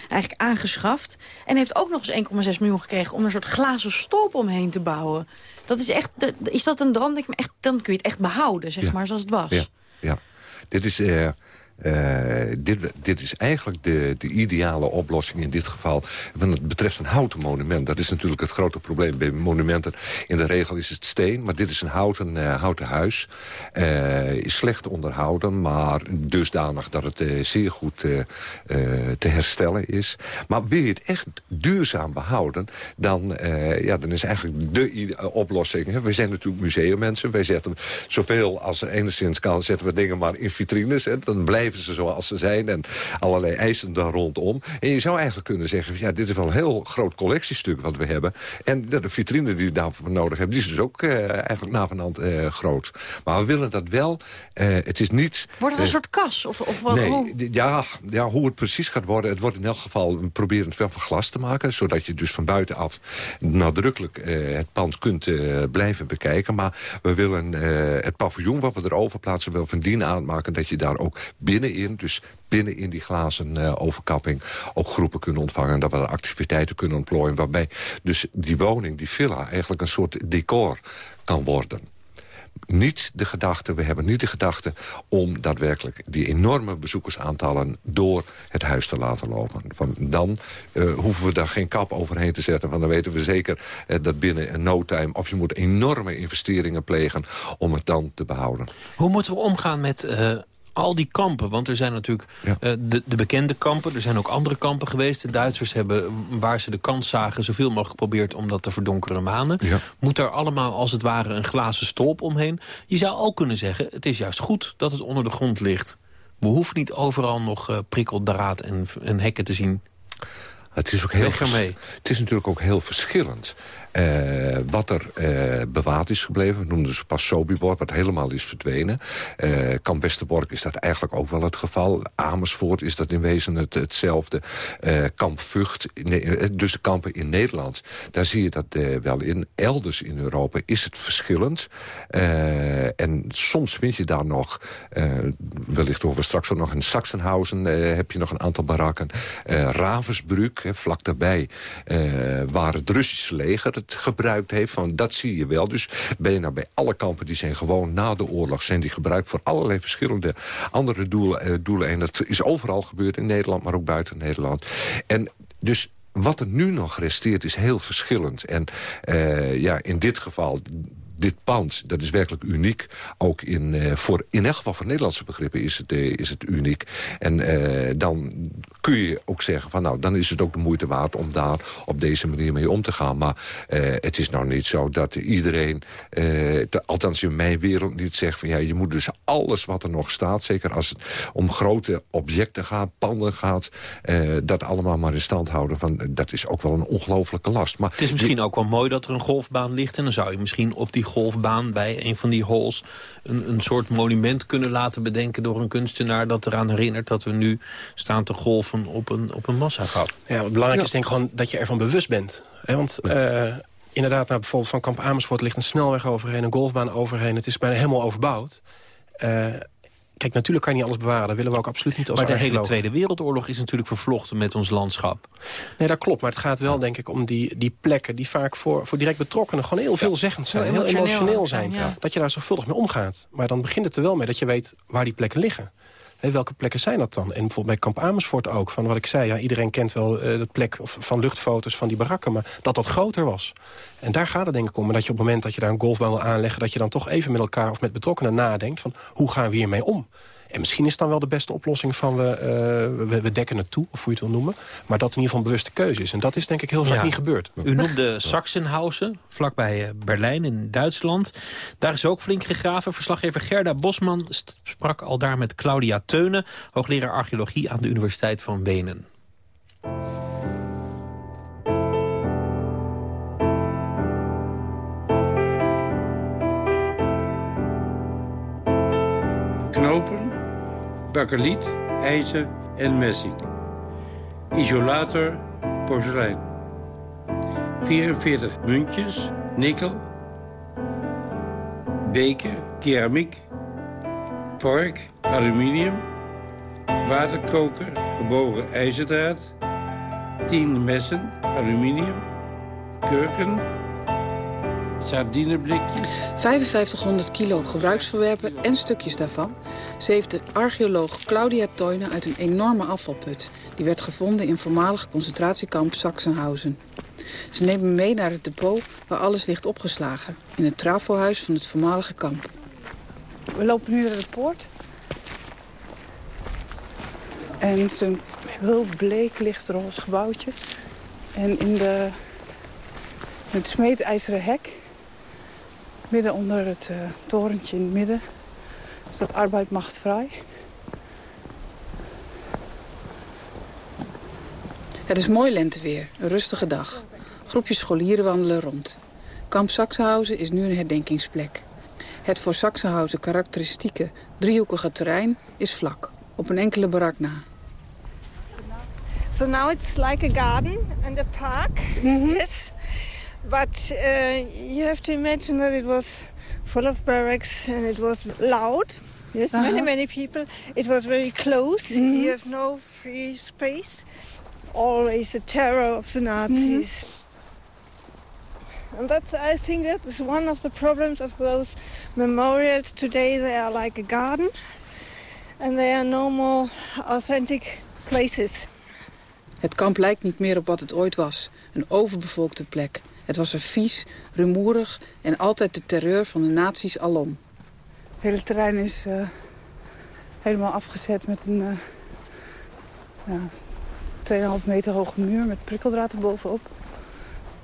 eigenlijk aangeschaft... en heeft ook nog eens 1,6 miljoen gekregen om een soort glazen stolp omheen te bouwen. Dat is echt, is dat een droom? Echt, dan kun je het echt behouden, zeg maar, zoals het was. Ja, ja. dit is... Uh, dit, dit, is eigenlijk de, de, ideale oplossing in dit geval. Want het betreft een houten monument. Dat is natuurlijk het grote probleem bij monumenten. In de regel is het steen, maar dit is een houten, uh, houten huis. Uh, is slecht onderhouden, maar dusdanig dat het zeer goed te herstellen is. Maar wil je het echt duurzaam behouden... dan, ja, dan is eigenlijk de oplossing... We zijn natuurlijk museummensen. Wij zetten zoveel als er enigszins kan... zetten we dingen maar in vitrines. Hè. Dan blijft blijven ze zoals ze zijn. En allerlei eisen daar rondom. En je zou eigenlijk kunnen zeggen... ja, dit is wel een heel groot collectiestuk wat we hebben. En de, vitrine die we daarvoor nodig hebben... die is dus ook uh, eigenlijk navenant uh, groot. Maar we willen dat wel... Uh, het is niet... Wordt het een soort kas? Of, of wat, nee, ja, ja, hoe het precies gaat worden... het wordt in elk geval... we proberen het wel van glas te maken... zodat je dus van buitenaf nadrukkelijk het pand kunt blijven bekijken. Maar we willen het paviljoen wat we erover plaatsen... wel van dien aanmaken dat je daar ook binnen binnenin, dus binnen in die glazen uh, overkapping... ook groepen kunnen ontvangen, dat we activiteiten kunnen ontplooien... waarbij dus die woning, die villa, eigenlijk een soort decor kan worden niet de gedachte, we hebben niet de gedachte om daadwerkelijk die enorme bezoekersaantallen door het huis te laten lopen. Van dan uh, hoeven we daar geen kap overheen te zetten. Want dan weten we zeker uh, dat binnen een no time, of je moet enorme investeringen plegen om het dan te behouden. Hoe moeten we omgaan met al die kampen, want er zijn natuurlijk uh, de, de, bekende kampen... er zijn ook andere kampen geweest. De Duitsers hebben, waar ze de kans zagen... zoveel mogelijk geprobeerd om dat te verdonkeren manen. Moet daar allemaal als het ware een glazen stolp omheen? Je zou ook kunnen zeggen, het is juist goed dat het onder de grond ligt. We hoeven niet overal nog uh, prikkeldraad en, en hekken te zien. Het is, ook heel het is natuurlijk ook heel verschillend. Eh, wat er eh, bewaard is gebleven, we noemden ze pas Sobibor, wat helemaal is verdwenen. Eh Kamp Westerbork is dat eigenlijk ook wel het geval. Amersfoort is dat in wezen het, hetzelfde. Kamp Vught, dus de kampen in Nederland, daar zie je dat wel in. Elders in Europa is het verschillend. En soms vind je daar nog, wellicht we straks ook nog in Sachsenhausen... heb je nog een aantal barakken. Ravensbrück, vlak daarbij, waar het Russische leger gebruikt heeft. Van, dat zie je wel. Dus ben je nou bij alle kampen, die zijn gewoon na de oorlog... zijn die gebruikt voor allerlei verschillende andere doelen. eh, doelen. En dat is overal gebeurd in Nederland, maar ook buiten Nederland. En dus wat er nu nog resteert is heel verschillend. En eh, ja, in dit geval dit pand, dat is werkelijk uniek. Ook in, eh, voor, in elk geval voor Nederlandse begrippen is het, eh, is het uniek. En eh, dan kun je ook zeggen van nou, dan is het ook de moeite waard om daar op deze manier mee om te gaan. Maar het is nou niet zo dat iedereen, te- althans in mijn wereld niet zegt van ja, je moet dus alles wat er nog staat, zeker als het om grote objecten gaat, panden gaat, dat allemaal maar in stand houden. Van, dat is ook wel een ongelofelijke last. Maar Het is misschien ook wel mooi dat er een golfbaan ligt... en dan zou je misschien op die golfbaan bij een van die holes... een, een soort monument kunnen laten bedenken door een kunstenaar... dat eraan herinnert dat we nu staan te golven op een, op een massagraf. Ja, wat belangrijk is denk ik gewoon dat je ervan bewust bent. Hè, want eh, inderdaad, nou, bijvoorbeeld van Kamp Amersfoort ligt een snelweg overheen... een golfbaan overheen. Het is bijna helemaal overbouwd. Eh, kijk, natuurlijk kan je niet alles bewaren. Dat willen we ook absoluut niet als Maar de hele. Tweede Wereldoorlog is natuurlijk vervlochten met ons landschap. Nee, dat klopt. Maar het gaat wel, denk ik, om die, die plekken... die vaak voor, voor direct betrokkenen gewoon heel veelzeggend zijn. Heel emotioneel zijn. Dat je daar zorgvuldig mee omgaat. Maar dan begint het er wel mee dat je weet waar die plekken liggen. Welke plekken zijn dat dan? En bijvoorbeeld bij Kamp Amersfoort ook. Van wat ik zei, ja, iedereen kent wel eh, de plek van luchtfoto's van die barakken. Maar dat dat groter was. En daar gaat het denk ik om. En dat je op het moment dat je daar een golfbaan wil aanleggen... dat je dan toch even met elkaar of met betrokkenen nadenkt... van hoe gaan we hiermee om? En misschien is dan wel de beste oplossing van we, eh, we, we dekken het toe, of hoe je het wil noemen. Maar dat in ieder geval een bewuste keuze is. En dat is denk ik heel vaak Ja. niet gebeurd. U noemde Sachsenhausen, vlakbij eh, Berlijn in Duitsland. Daar is ook flink gegraven. Verslaggever Gerda Bosman sprak al daar met Claudia Teunen... hoogleraar archeologie aan de Universiteit van Wenen. knopen, bakkeliet, ijzer en messing. Isolator, porselein. 44 muntjes, nikkel. Beker, keramiek. Vork, aluminium. Waterkoker, gebogen ijzerdraad. 10 messen, aluminium. Kurken. Sardineblikjes. 5500 kilo gebruiksvoorwerpen en stukjes daarvan... zeefde archeoloog Claudia Toyne uit een enorme afvalput... die werd gevonden in voormalig concentratiekamp Sachsenhausen. Ze neemt me mee naar het depot waar alles ligt opgeslagen... in het trafohuis van het voormalige kamp. We lopen nu naar de poort. En het is een heel bleek lichtroze gebouwtje. En in de, het smeedijzeren hek, midden onder het eh, torentje in het midden, staat Arbeid macht vrij. Het is mooi lenteweer, een rustige dag. Groepjes scholieren wandelen rond. Kamp Sachsenhausen is nu een herdenkingsplek. Het voor Sachsenhausen karakteristieke driehoekige terrein is vlak, op een enkele barak na. So now it's like a garden and a park. Yes. But uh, you have to imagine that it was full of barracks and it was loud. Yes, many, Uh-huh. many people. It was very close. You have no free space. Always the terror of the Nazis. And that's, I think that is one of the problems of those memorials today. They are like a garden and they are no more authentic places. Het kamp lijkt niet meer op wat het ooit was. Een overbevolkte plek. Het was er vies, rumoerig en altijd de terreur van de nazi's alom. Het hele terrein is eh, helemaal afgezet met een eh ja, 2,5 meter hoge muur met prikkeldraad erbovenop.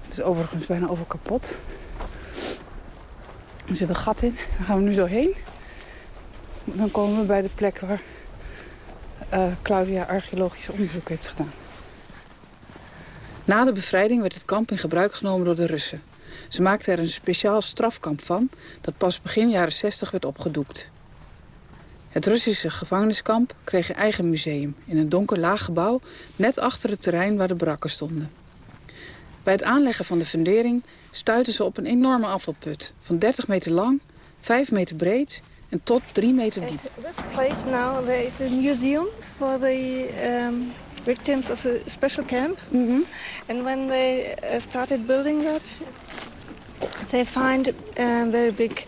Het is overigens bijna over kapot. Er zit een gat in, daar gaan we nu zo heen. Dan komen we bij de plek waar eh, Claudia archeologisch onderzoek heeft gedaan. Na de bevrijding werd het kamp in gebruik genomen door de Russen. Ze maakten er een speciaal strafkamp van... dat pas begin jaren 60 werd opgedoekt. Het Russische gevangeniskamp kreeg een eigen museum... in een donker laag gebouw net achter het terrein waar de barakken stonden. Bij het aanleggen van de fundering stuitten ze op een enorme afvalput... van 30 meter lang, 5 meter breed en tot 3 meter diep. This place now museum the um, victims of a special camp. And when they uh, started building that, they find um, very big,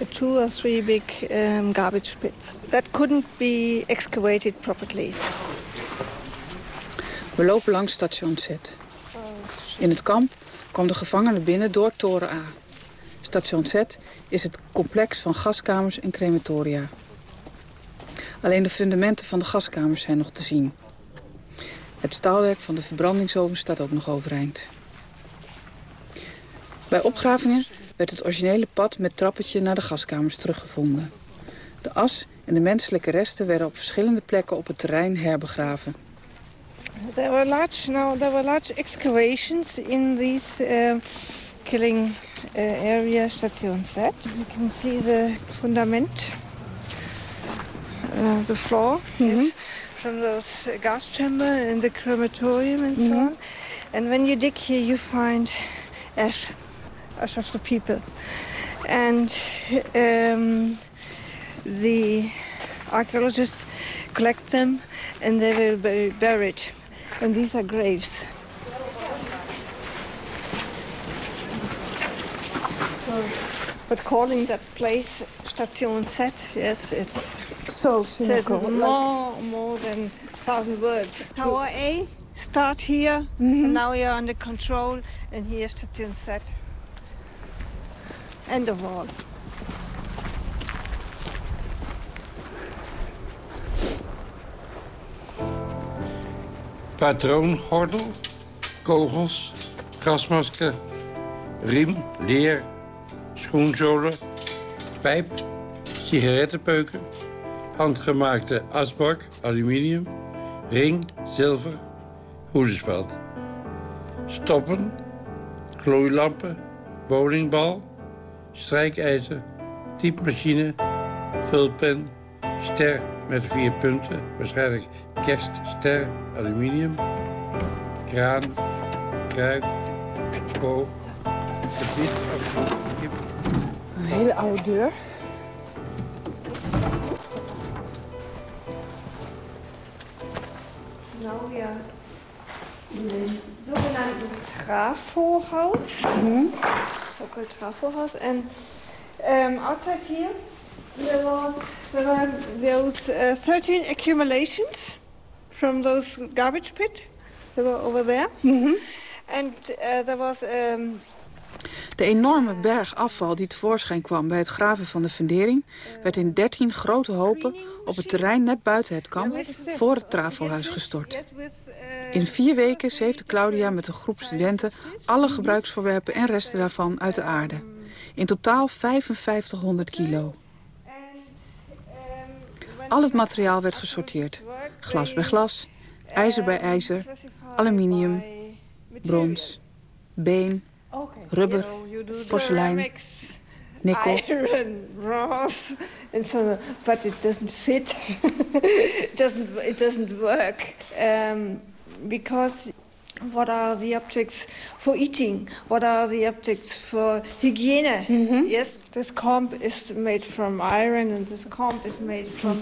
uh, two or three big um, garbage pits that couldn't be excavated properly. We lopen langs station Z. In het kamp kwam de gevangenen binnen door toren A. Station Z is het complex van gaskamers en crematoria. Alleen de fundamenten van de gaskamers zijn nog te zien. Het staalwerk van de verbrandingsoven staat ook nog overeind. Bij opgravingen werd het originele pad met trappetje naar de gaskamers teruggevonden. De as en de menselijke resten werden op verschillende plekken op het terrein herbegraven. There were large now there were large excavations in these uh, killing uh, area station Z. You can see the fundament, uh, the floor, yes, from those gas chamber and the crematorium and so on. And when you dig here, you find ash, ash of the people, and um, the archaeologists collect them, and they will be buried. And these are graves. But calling that place Station Set, yes, it's so says cynical. more, more than thousand words. Tower A, start here, and now you're under control, and here's Station Z. End of all. Patroongordel, kogels, gasmasker, riem, leer, schoenzolen, pijp, sigarettenpeuken, handgemaakte asbak, aluminium, ring, zilver, hoedenspeld. Stoppen, gloeilampen, bowlingbal, strijkijzer, typemachine, vulpen, ster met vier punten, waarschijnlijk kerstster, aluminium, kraan, kruik, po, gebied. Een hele oude deur. Dem sogenannten Trafohaus. So-called Trafohaus. And um, outside here, there, was, there were those uh, 13 accumulations from those garbage pit. They were over there. And uh, there was... Um, De enorme berg afval die tevoorschijn kwam bij het graven van de fundering... werd in 13 grote hopen op het terrein net buiten het kamp... voor het trafelhuis gestort. In vier weken zeefde Claudia met een groep studenten... alle gebruiksvoorwerpen en resten daarvan uit de aarde. In totaal 5500 kilo. Al het materiaal werd gesorteerd. Glas bij glas, ijzer bij ijzer, aluminium, brons, been, rubber, porselein, nikkel. Iron, and but it doesn't fit. it doesn't. It doesn't work um, because what are the objects for eating? What are the objects for hygiene? Yes, this comb is made from iron, and this comb is made from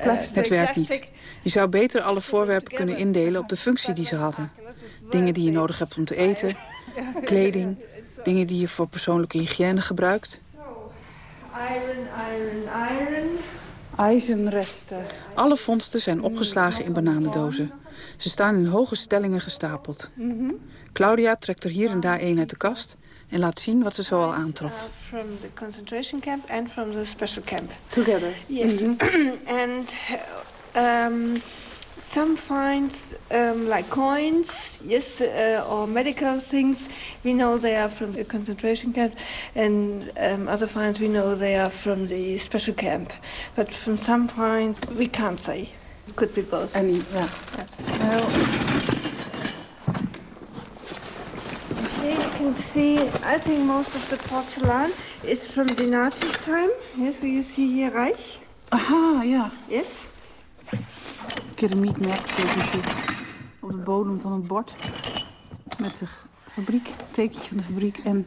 uh, Het werkt niet. Je zou beter alle voorwerpen kunnen indelen op de functie die ze hadden. Dingen die je nodig hebt om te eten, kleding, dingen die je voor persoonlijke hygiëne gebruikt. Iron, iron, iron. IJzerresten. Alle vondsten zijn opgeslagen in bananendozen. Ze staan in hoge stellingen gestapeld. Claudia trekt er hier en daar een uit de kast en laat zien wat ze zoal aantrof. From the concentration camp and from the special camp. Together. Yes, and um, some finds um, like coins, yes, uh, or medical things. We know they are from the concentration camp, and um, other finds we know they are from the special camp. But from some finds we can't say. Could be both. En die, ja. can see, I think most of the porcelain is from the Nazi time. Yes, so you see here Reich. Aha, ja. Yes. Keramiekmerktekentje op de bodem van een bord. Met de fabriek, tekentje van de fabriek en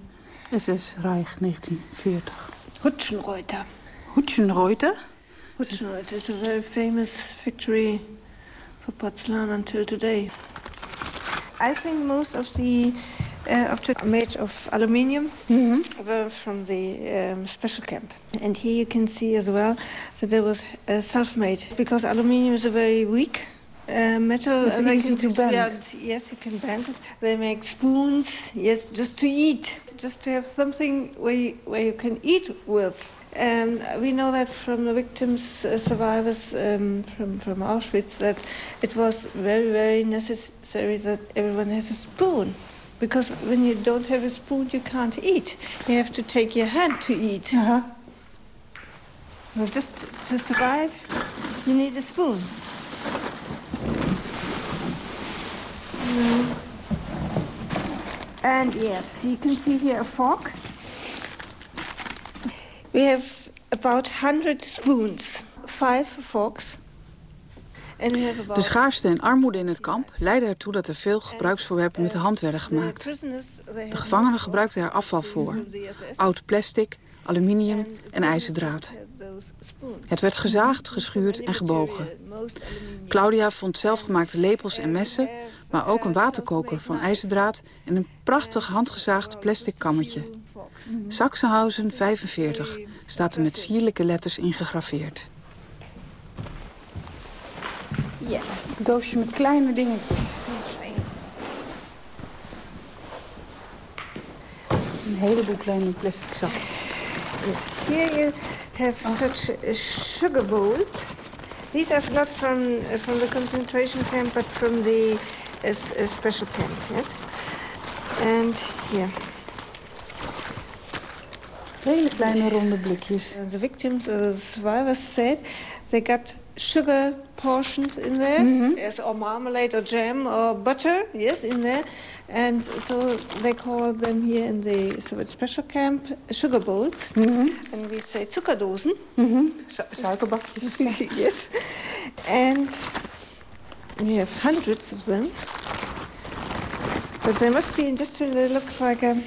SS Reich 1940. Hutschenreuter. Hutschenreuter? Hutschenreuter is a very famous factory for porcelain until today. I think most of the uh, objects made of aluminium were from the um, special camp. And here you can see as well that there was uh, self-made because aluminium is a very weak uh, metal. It's they easy to bend. yes, you can bend it. They make spoons, yes, just to eat, just to have something where you, where you can eat with. And we know that from the victims, uh, survivors um, from, from Auschwitz, that it was very, very necessary that everyone has a spoon. Because when you don't have a spoon, you can't eat. You have to take your hand to eat. Well, just to survive, you need a spoon. Mm. And yes, you can see here a fork. We have about 100 spoons, five forks. And we have about De schaarste en armoede in het kamp leidden ertoe dat er veel gebruiksvoorwerpen met de hand werden gemaakt. De gevangenen gebruikten er afval voor. Oud plastic, aluminium en ijzerdraad. Het werd gezaagd, geschuurd en gebogen. Claudia vond zelfgemaakte lepels en messen... maar ook een waterkoker van ijzerdraad... en een prachtig handgezaagd plastic kammetje. Sachsenhausen 45 staat er met sierlijke letters in gegraveerd. Yes. Een doosje met kleine dingetjes. Een heleboel kleine plastic zakken. Here you have such uh, sugar bowls. These are not from from the concentration camp, but from the uh, uh, special camp. Yes, and here. Hele kleine ronde blikjes. The victims, uh, the survivors said they got sugar portions in there, yes, or marmalade or jam or butter, yes, in there. And so they call them here in the Soviet special camp sugar bowls. And we say zuckerdosen. Su- Suikerbakjes. yes. And we have hundreds of them. But they must be industrial. They look like a...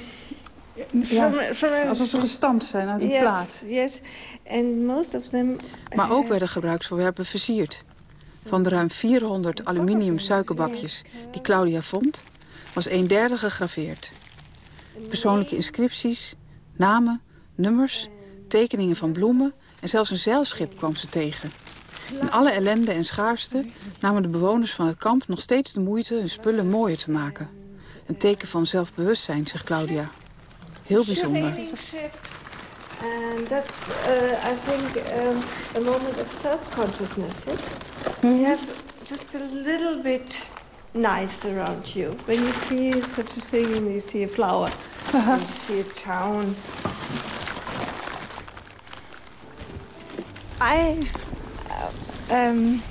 Ja, from, from a- alsof ze gestampt zijn uit een yes, plaat. Yes, and most of them... Maar ook werden gebruiksvoorwerpen versierd. Van de ruim 400 aluminium suikerbakjes die Claudia vond... was een derde gegraveerd. Persoonlijke inscripties, namen, nummers, tekeningen van bloemen... en zelfs een zeilschip kwam ze tegen. In alle ellende en schaarste namen de bewoners van het kamp nog steeds de moeite hun spullen mooier te maken. Een teken van zelfbewustzijn, zegt Claudia. Heel bijzonder. And that's, uh, I think, um, a moment of self-consciousness, yes? You have just a little bit nice around you. When you see such a thing and you see a flower, and you see a town. I, uh, um,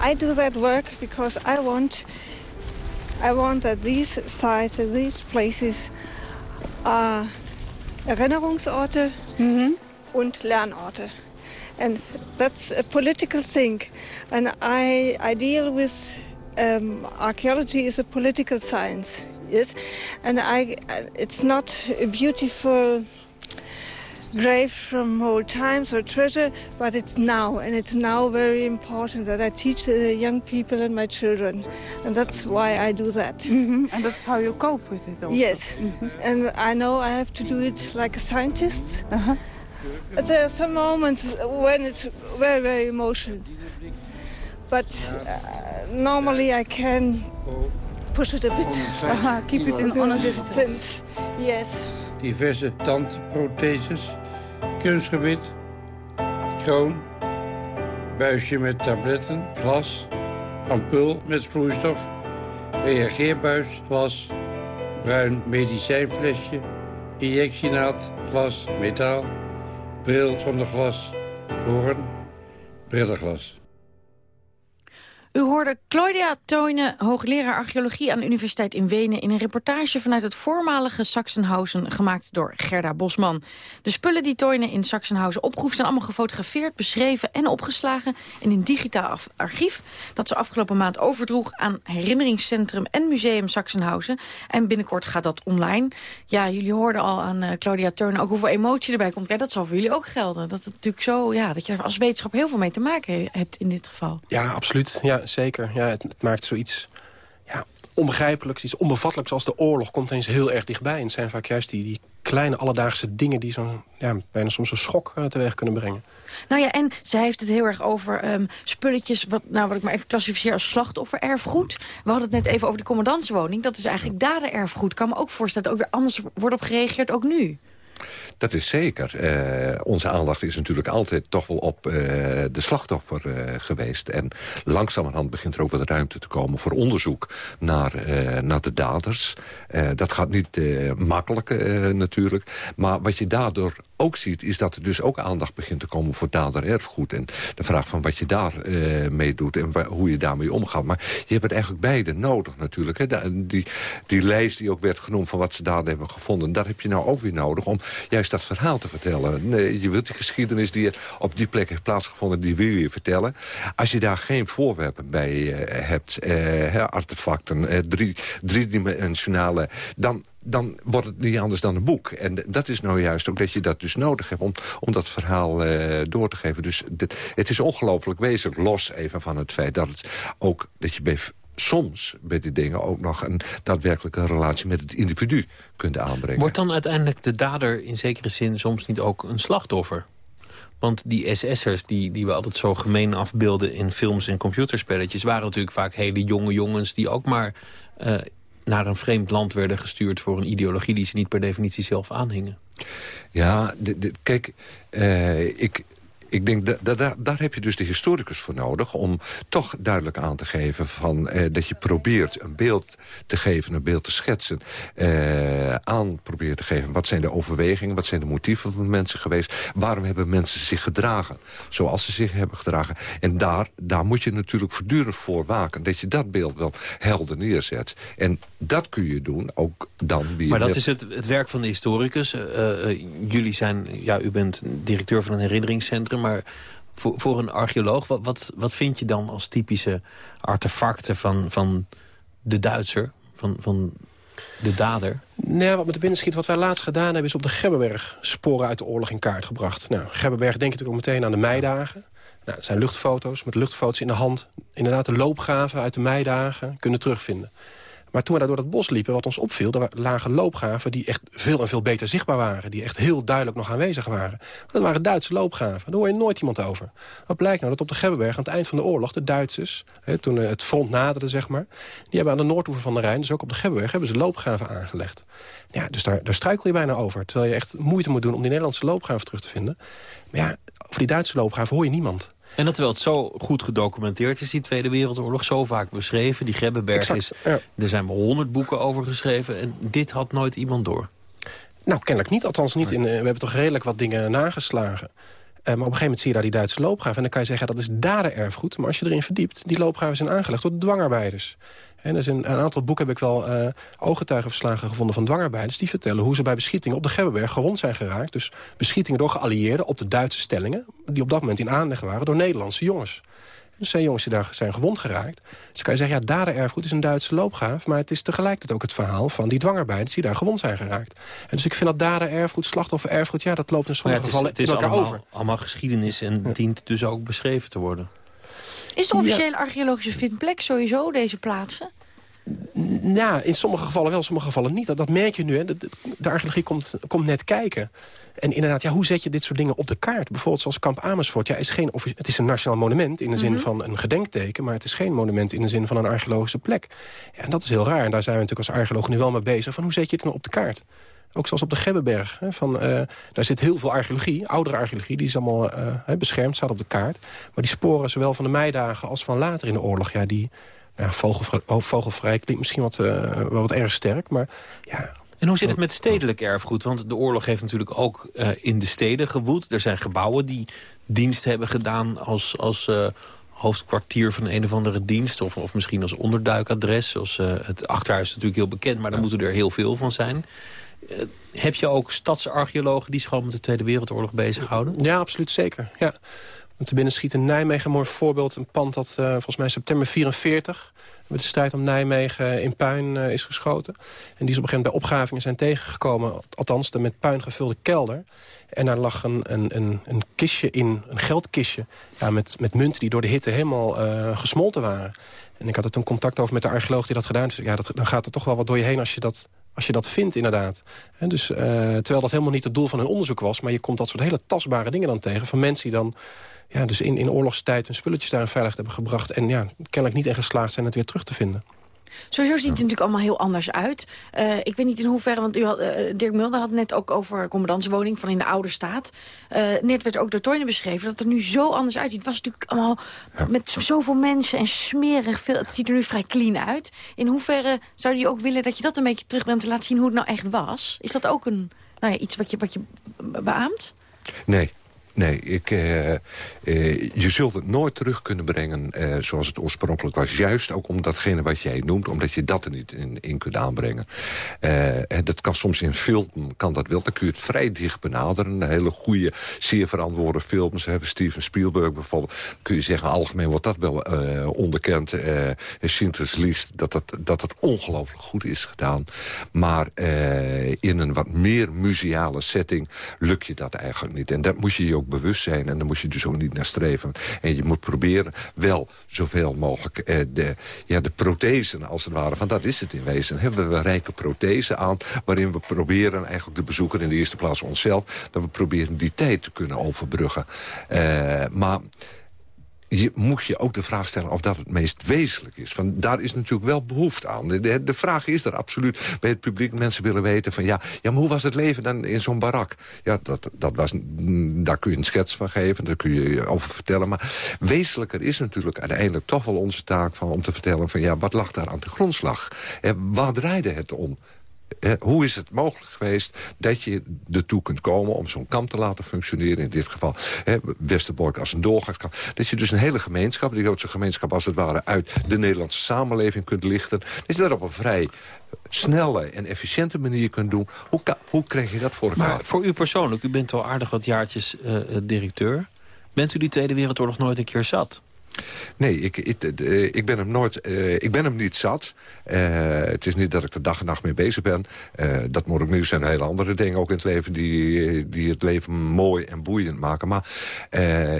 I do that work because I want, I want that these sites and these places are Erinnerungsorte und Lernorte. And that's a political thing. And I, I deal with um, archaeology is a political science, yes? And I, it's not a beautiful grave from old times or treasure, but it's now, and it's now very important that I teach the young people and my children, and that's why I do that. Mm-hmm. And that's how you cope with it also. Yes, mm-hmm. and I know I have to do it like a scientist. But There are some moments when it's very, very emotional. But uh, normally I can push it a bit. Aha, keep it in on a distance. Yes. Diverse tandprotheses, kunstgebied, kroon, buisje met tabletten, glas, ampul met vloeistof, reageerbuis, glas, bruin medicijnflesje, injectienaald, glas, metaal, bril zonder glas, hoorn, brillenglas. U hoorde Claudia Toyne, hoogleraar archeologie aan de Universiteit in Wenen... in een reportage vanuit het voormalige Sachsenhausen, gemaakt door Gerda Bosman. De spullen die Toyne in Sachsenhausen opgroef... zijn allemaal gefotografeerd, beschreven en opgeslagen... in een digitaal archief dat ze afgelopen maand overdroeg... aan Herinneringscentrum en Museum Sachsenhausen. En binnenkort gaat dat online. Ja, jullie hoorden al aan uh, Claudia Toyne ook hoeveel emotie erbij komt. Ja, dat zal voor jullie ook gelden. Dat het natuurlijk zo, ja, dat je als wetenschap heel veel mee te maken hebt in dit geval. Ja, absoluut. Ja, zeker. Ja, het, maakt zoiets ja, onbegrijpelijks, iets onbevattelijks als de oorlog... komt ineens heel erg dichtbij. En het zijn vaak juist die, die kleine alledaagse dingen... die zo'n ja, bijna soms een schok uh, teweeg kunnen brengen. Nou ja, en zij heeft het heel erg over um, spulletjes... Wat, nou, wat ik maar even klassificeer als slachtoffererfgoed. We hadden het net even over de commandantswoning. Dat is eigenlijk dadererfgoed. Kan me ook voorstellen dat ook weer anders wordt op gereageerd, ook nu. Dat is zeker. Uh, onze aandacht is natuurlijk altijd toch wel op uh, de slachtoffer uh, geweest. En langzamerhand begint er ook wat ruimte te komen voor onderzoek naar, naar de daders. dat gaat niet makkelijk natuurlijk. Maar wat je daardoor ook ziet, is dat er dus ook aandacht begint te komen voor dadererfgoed. En de vraag van wat je daar mee doet en hoe je daarmee omgaat. Maar je hebt het eigenlijk beide nodig natuurlijk. Hè. Die, die lijst die ook werd genoemd van wat ze daar hebben gevonden... daar heb je nou ook weer nodig om juist dat verhaal te vertellen. Je wilt die geschiedenis die op die plek heeft plaatsgevonden... die wil je vertellen. Als je daar geen voorwerpen bij uh, hebt, uh, artefacten, uh, drie, driedimensionale... dan dan wordt het niet anders dan een boek. En dat is nou juist ook dat je dat dus nodig hebt... om, om dat verhaal uh, door te geven. Dus het is ongelooflijk wezenlijk, los even van het feit... dat, het ook, dat je bij soms bij die dingen ook nog een daadwerkelijke relatie met het individu kunt aanbrengen. Wordt dan uiteindelijk de dader in zekere zin soms niet ook een slachtoffer? Want die SS'ers die, die we altijd zo gemeen afbeelden in films en computerspelletjes... waren natuurlijk vaak hele jonge jongens die ook maar uh, naar een vreemd land werden gestuurd... voor een ideologie die ze niet per definitie zelf aanhingen. Ja, de, de, kijk, uh, ik, ik denk, dat, daar heb je dus de historicus voor nodig... om toch duidelijk aan te geven van, eh, dat je probeert een beeld te geven... een beeld te schetsen, eh, aan probeert te geven. Wat zijn de overwegingen, wat zijn de motieven van mensen geweest... waarom hebben mensen zich gedragen zoals ze zich hebben gedragen. En daar, daar moet je natuurlijk voortdurend voor waken... dat je dat beeld wel helder neerzet. En dat kun je doen, ook dan weer... Maar dat is het, het werk van de historicus. Uh, uh, jullie zijn, ja, u bent directeur van een herinneringscentrum maar voor, voor een archeoloog, wat, wat, wat vind je dan als typische artefacten van, van de Duitser, van, van de dader? Nou, wat me te binnen schiet, wat wij laatst gedaan hebben... is op de Gebberberg sporen uit de oorlog in kaart gebracht. Nou, denk je natuurlijk ook meteen aan de meidagen. Nou, dat zijn luchtfoto's met luchtfoto's in de hand. Inderdaad, de loopgraven uit de meidagen kunnen terugvinden. Maar toen we daar door het bos liepen, wat ons opviel... er lagen loopgraven die echt veel en veel beter zichtbaar waren. Die echt heel duidelijk nog aanwezig waren. dat waren Duitse loopgraven. Daar hoor je nooit iemand over. Wat blijkt nou? Dat op de Gebberberg aan het eind van de oorlog... de Duitsers, hè, toen het front naderde, zeg maar... die hebben aan de noordoever van de Rijn, dus ook op de Gebberberg... hebben ze loopgraven aangelegd. Ja, dus daar, daar struikel je bijna over. Terwijl je echt moeite moet doen om die Nederlandse loopgraven terug te vinden. Maar ja, over die Duitse loopgraven hoor je niemand. En dat terwijl het zo goed gedocumenteerd is, die Tweede Wereldoorlog... zo vaak beschreven, die Grebbeberg is... Er zijn wel honderd boeken over geschreven en dit had nooit iemand door. Nou, kennelijk niet. Althans, niet in, eh, we hebben toch redelijk wat dingen nageslagen. Uh, maar op een gegeven moment zie je daar die Duitse loopgraven. En dan kan je zeggen, dat is dadererfgoed. Maar als je erin verdiept, die loopgraven zijn aangelegd door dwangarbeiders. En dus in een aantal boeken heb ik wel uh, ooggetuigenverslagen gevonden van dwangarbeiders... die vertellen hoe ze bij beschietingen op de Gebberberg gewond zijn geraakt. Dus beschietingen door geallieerden op de Duitse stellingen... die op dat moment in aanleg waren door Nederlandse jongens. Dus zijn jongens die daar zijn gewond geraakt. Dus kan je zeggen, ja, dadererfgoed is een Duitse loopgraaf... maar het is tegelijkertijd ook het verhaal van die dwangarbeiders... die daar gewond zijn geraakt. En dus ik vind dat dadererfgoed, slachtoffererfgoed... ja, dat loopt in sommige gevallen het is, het is allemaal, over. allemaal geschiedenis en dient dus ook beschreven te worden. Is de officiële archeologische vindplek sowieso deze plaatsen? Nou, in sommige gevallen wel, in sommige gevallen niet. Dat, dat merk je nu. Hè. De, de, archeologie komt, komt net kijken. En inderdaad, ja, hoe zet je dit soort dingen op de kaart? Bijvoorbeeld zoals Kamp Amersfoort. Ja, is geen, het is een nationaal monument in de zin mhm. van een gedenkteken... maar het is geen monument in de zin van een archeologische plek. Ja, en dat is heel raar. En daar zijn we natuurlijk als archeologen nu wel mee bezig. Van hoe zet je het nou op de kaart? Ook zoals op de Gebbeberg. Hè, van, uh, daar zit heel veel archeologie, oudere archeologie. Die is allemaal uh, beschermd, staat op de kaart. Maar die sporen zowel van de meidagen als van later in de oorlog... Ja, die, ja, vogelvrij, oh, vogelvrij klinkt misschien wat, uh, wel wat erg sterk, maar ja... En hoe zit het met stedelijk erfgoed? Want de oorlog heeft natuurlijk ook uh, in de steden gewoed. Er zijn gebouwen die dienst hebben gedaan als, als uh, hoofdkwartier van een of andere dienst... of, of misschien als onderduikadres. Zoals, uh, het Achterhuis is natuurlijk heel bekend, maar daar moeten er heel veel van zijn. Uh, heb je ook stadsarcheologen die zich gewoon met de Tweede Wereldoorlog bezighouden? Ja, absoluut zeker. Ja. Want te binnen schiet in Nijmegen een mooi voorbeeld. Een pand dat uh, volgens mij september 44 met de strijd om Nijmegen in puin uh, is geschoten. En die is op een gegeven moment bij opgravingen zijn tegengekomen. Althans, de met puin gevulde kelder. En daar lag een, een, een, een kistje in, een geldkistje... Ja, met, met munten die door de hitte helemaal gesmolten waren. En ik had er toen contact over met de archeoloog die dat gedaan heeft. Ja, dat, dan gaat er toch wel wat door je heen als je dat als je dat vindt, inderdaad. Dus, uh, terwijl dat helemaal niet het doel van hun onderzoek was... maar je komt dat soort hele tastbare dingen dan tegen... van mensen die dan ja, dus in, in oorlogstijd hun spulletjes daar in hebben gebracht... en ja, kennelijk niet in geslaagd zijn het weer terug te vinden. Sowieso ziet het natuurlijk allemaal heel anders uit. Uh, ik weet niet in hoeverre, want u had, uh, Dirk Mulder had net ook over commandantswoning van in de oude staat. Uh, net werd ook door Toyne beschreven dat het er nu zo anders uitziet. Het was natuurlijk allemaal ja. met zoveel mensen en smerig. Veel, het ziet er nu vrij clean uit. In hoeverre zou je ook willen dat je dat een beetje terugbrengt... te laten zien hoe het nou echt was? Is dat ook een, nou ja, iets wat je, wat je beaamt? Nee, Nee, ik, uh, uh, je zult het nooit terug kunnen brengen uh, zoals het oorspronkelijk was. Juist ook om datgene wat jij noemt, omdat je dat er niet in, kunt aanbrengen. dat kan soms in film, kan dat wel. Dan kun je het vrij dicht benaderen. Hele goede, zeer verantwoorde films. Hebben Steven Spielberg bijvoorbeeld. kun je zeggen, algemeen wordt dat wel onderkend. Schindler's List, dat het, dat het ongelooflijk goed is gedaan. Maar in een wat meer museale setting lukt je dat eigenlijk niet. En dat moet je je ook bewust zijn. En dan moet je dus ook niet naar streven. En je moet proberen wel zoveel mogelijk eh, de, ja, de prothesen als het ware. Van dat is het in wezen. Hebben we rijke prothesen aan. Waarin we proberen eigenlijk de bezoeker in de eerste plaats onszelf. Dat we proberen die tijd te kunnen overbruggen. Uh, maar je moet je ook de vraag stellen of dat het meest wezenlijk is. Van, daar is natuurlijk wel behoefte aan. De, de vraag is er absoluut bij het publiek. Mensen willen weten van ja, ja maar hoe was het leven dan in zo'n barak? Ja, dat, dat was, daar kun je een schets van geven, daar kun je over vertellen. Maar wezenlijker is natuurlijk uiteindelijk toch wel onze taak van, om te vertellen van ja, wat lag daar aan de grondslag? En waar draaide het om? Hoe is het mogelijk geweest dat je ertoe kunt komen... om zo'n kamp te laten functioneren, in dit geval hè, Westerbork als een doorgangskamp... dat je dus een hele gemeenschap, die Joodse gemeenschap als het ware... uit de Nederlandse samenleving kunt lichten. Dat je dat op een vrij snelle en efficiënte manier kunt doen. Hoe, hoe krijg je dat voor elkaar? Maar voor u persoonlijk, u bent al aardig wat jaartjes uh, directeur. Bent u die Tweede Wereldoorlog nooit een keer zat? Nee, ik, ik, ik, ben hem nooit, uh, ik ben hem niet zat. Het is niet dat ik er dag en nacht mee bezig ben. Dat moet ook nu zijn hele andere dingen ook in het leven... die, die het leven mooi en boeiend maken. Maar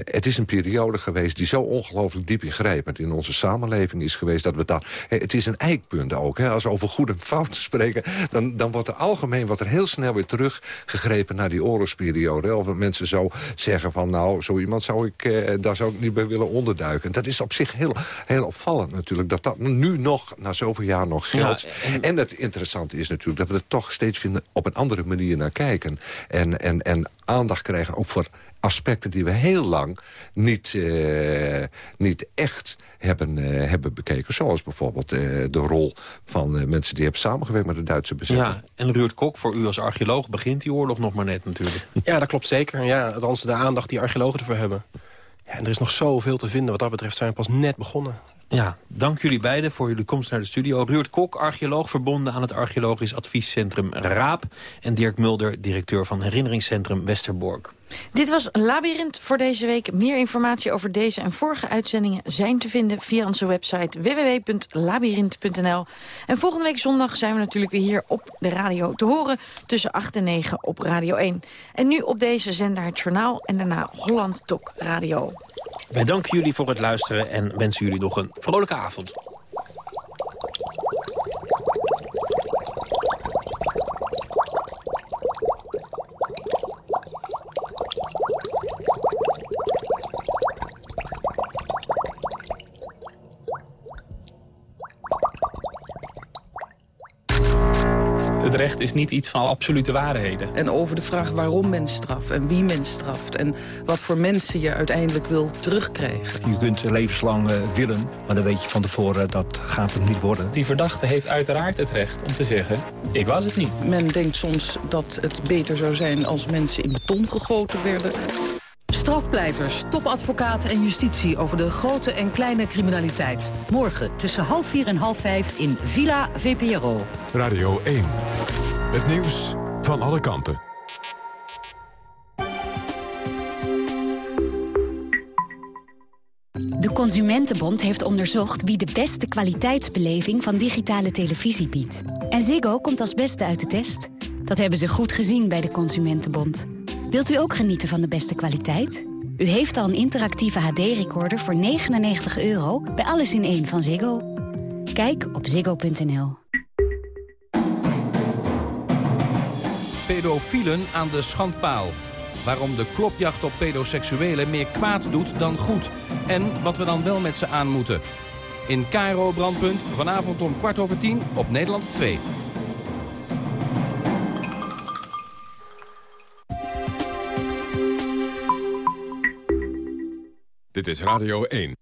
het is een periode geweest die zo ongelooflijk diep ingrijpend... in onze samenleving is geweest. Dat we daar, het is een eikpunt ook. Hè. Als we over goed en fout spreken... Dan, dan wordt er algemeen wordt er heel snel weer teruggegrepen... naar die oorlogsperiode. Of mensen zo zeggen van... nou, zo iemand zou ik, daar zou ik niet bij willen onderduiken. En dat is op zich heel, heel opvallend natuurlijk. Dat dat nu nog, na zoveel jaar nog geldt. Ja, en... en... het interessante is natuurlijk dat we er toch steeds vinden op een andere manier naar kijken. En, en, en aandacht krijgen ook voor aspecten die we heel lang niet, uh, niet echt hebben, uh, hebben bekeken. Zoals bijvoorbeeld uh, de rol van mensen die hebben samengewerkt met de Duitse bezetting. Ja, en Ruurt Kok, voor u als archeoloog begint die oorlog nog maar net natuurlijk. Ja, dat klopt zeker. Ja, althans de aandacht die archeologen ervoor hebben. En er is nog zoveel te vinden. Wat dat betreft zijn we pas net begonnen. Ja, dank jullie beiden voor jullie komst naar de studio. Ruurt Kok, archeoloog verbonden aan het archeologisch adviescentrum RAAP... en Dirk Mulder, directeur van herinneringscentrum Westerbork. Dit was Labyrinth voor deze week. Meer informatie over deze en vorige uitzendingen zijn te vinden via onze website www.labyrinth.nl. En volgende week zondag zijn we natuurlijk weer hier op de radio te horen tussen 8 en 9 op Radio 1. En nu op deze zender het journaal en daarna Holland Tok Radio. Wij danken jullie voor het luisteren en wensen jullie nog een vrolijke avond. Het recht is niet iets van absolute waarheden. En over de vraag waarom men straft en wie men straft... en wat voor mensen je uiteindelijk wil terugkrijgen. Je kunt levenslang uh, willen, maar dan weet je van tevoren dat gaat het niet worden. Die verdachte heeft uiteraard het recht om te zeggen, ik was het niet. Men denkt soms dat het beter zou zijn als mensen in beton gegoten werden. Strafpleiters, topadvocaten en justitie over de grote en kleine criminaliteit. Morgen tussen half vier en half vijf in Villa VPRO. Radio 1. Het nieuws van alle kanten. De Consumentenbond heeft onderzocht wie de beste kwaliteitsbeleving van digitale televisie biedt. En Ziggo komt als beste uit de test. Dat hebben ze goed gezien bij de Consumentenbond. Wilt u ook genieten van de beste kwaliteit? U heeft al een interactieve HD-recorder voor 99 euro bij Alles in één van Ziggo. Kijk op ziggo.nl. Pedofielen aan de schandpaal. Waarom de klopjacht op pedoseksuelen meer kwaad doet dan goed. En wat we dan wel met ze aan moeten. In Cairo Brandpunt, vanavond om kwart over tien op Nederland 2. Dit is Radio 1.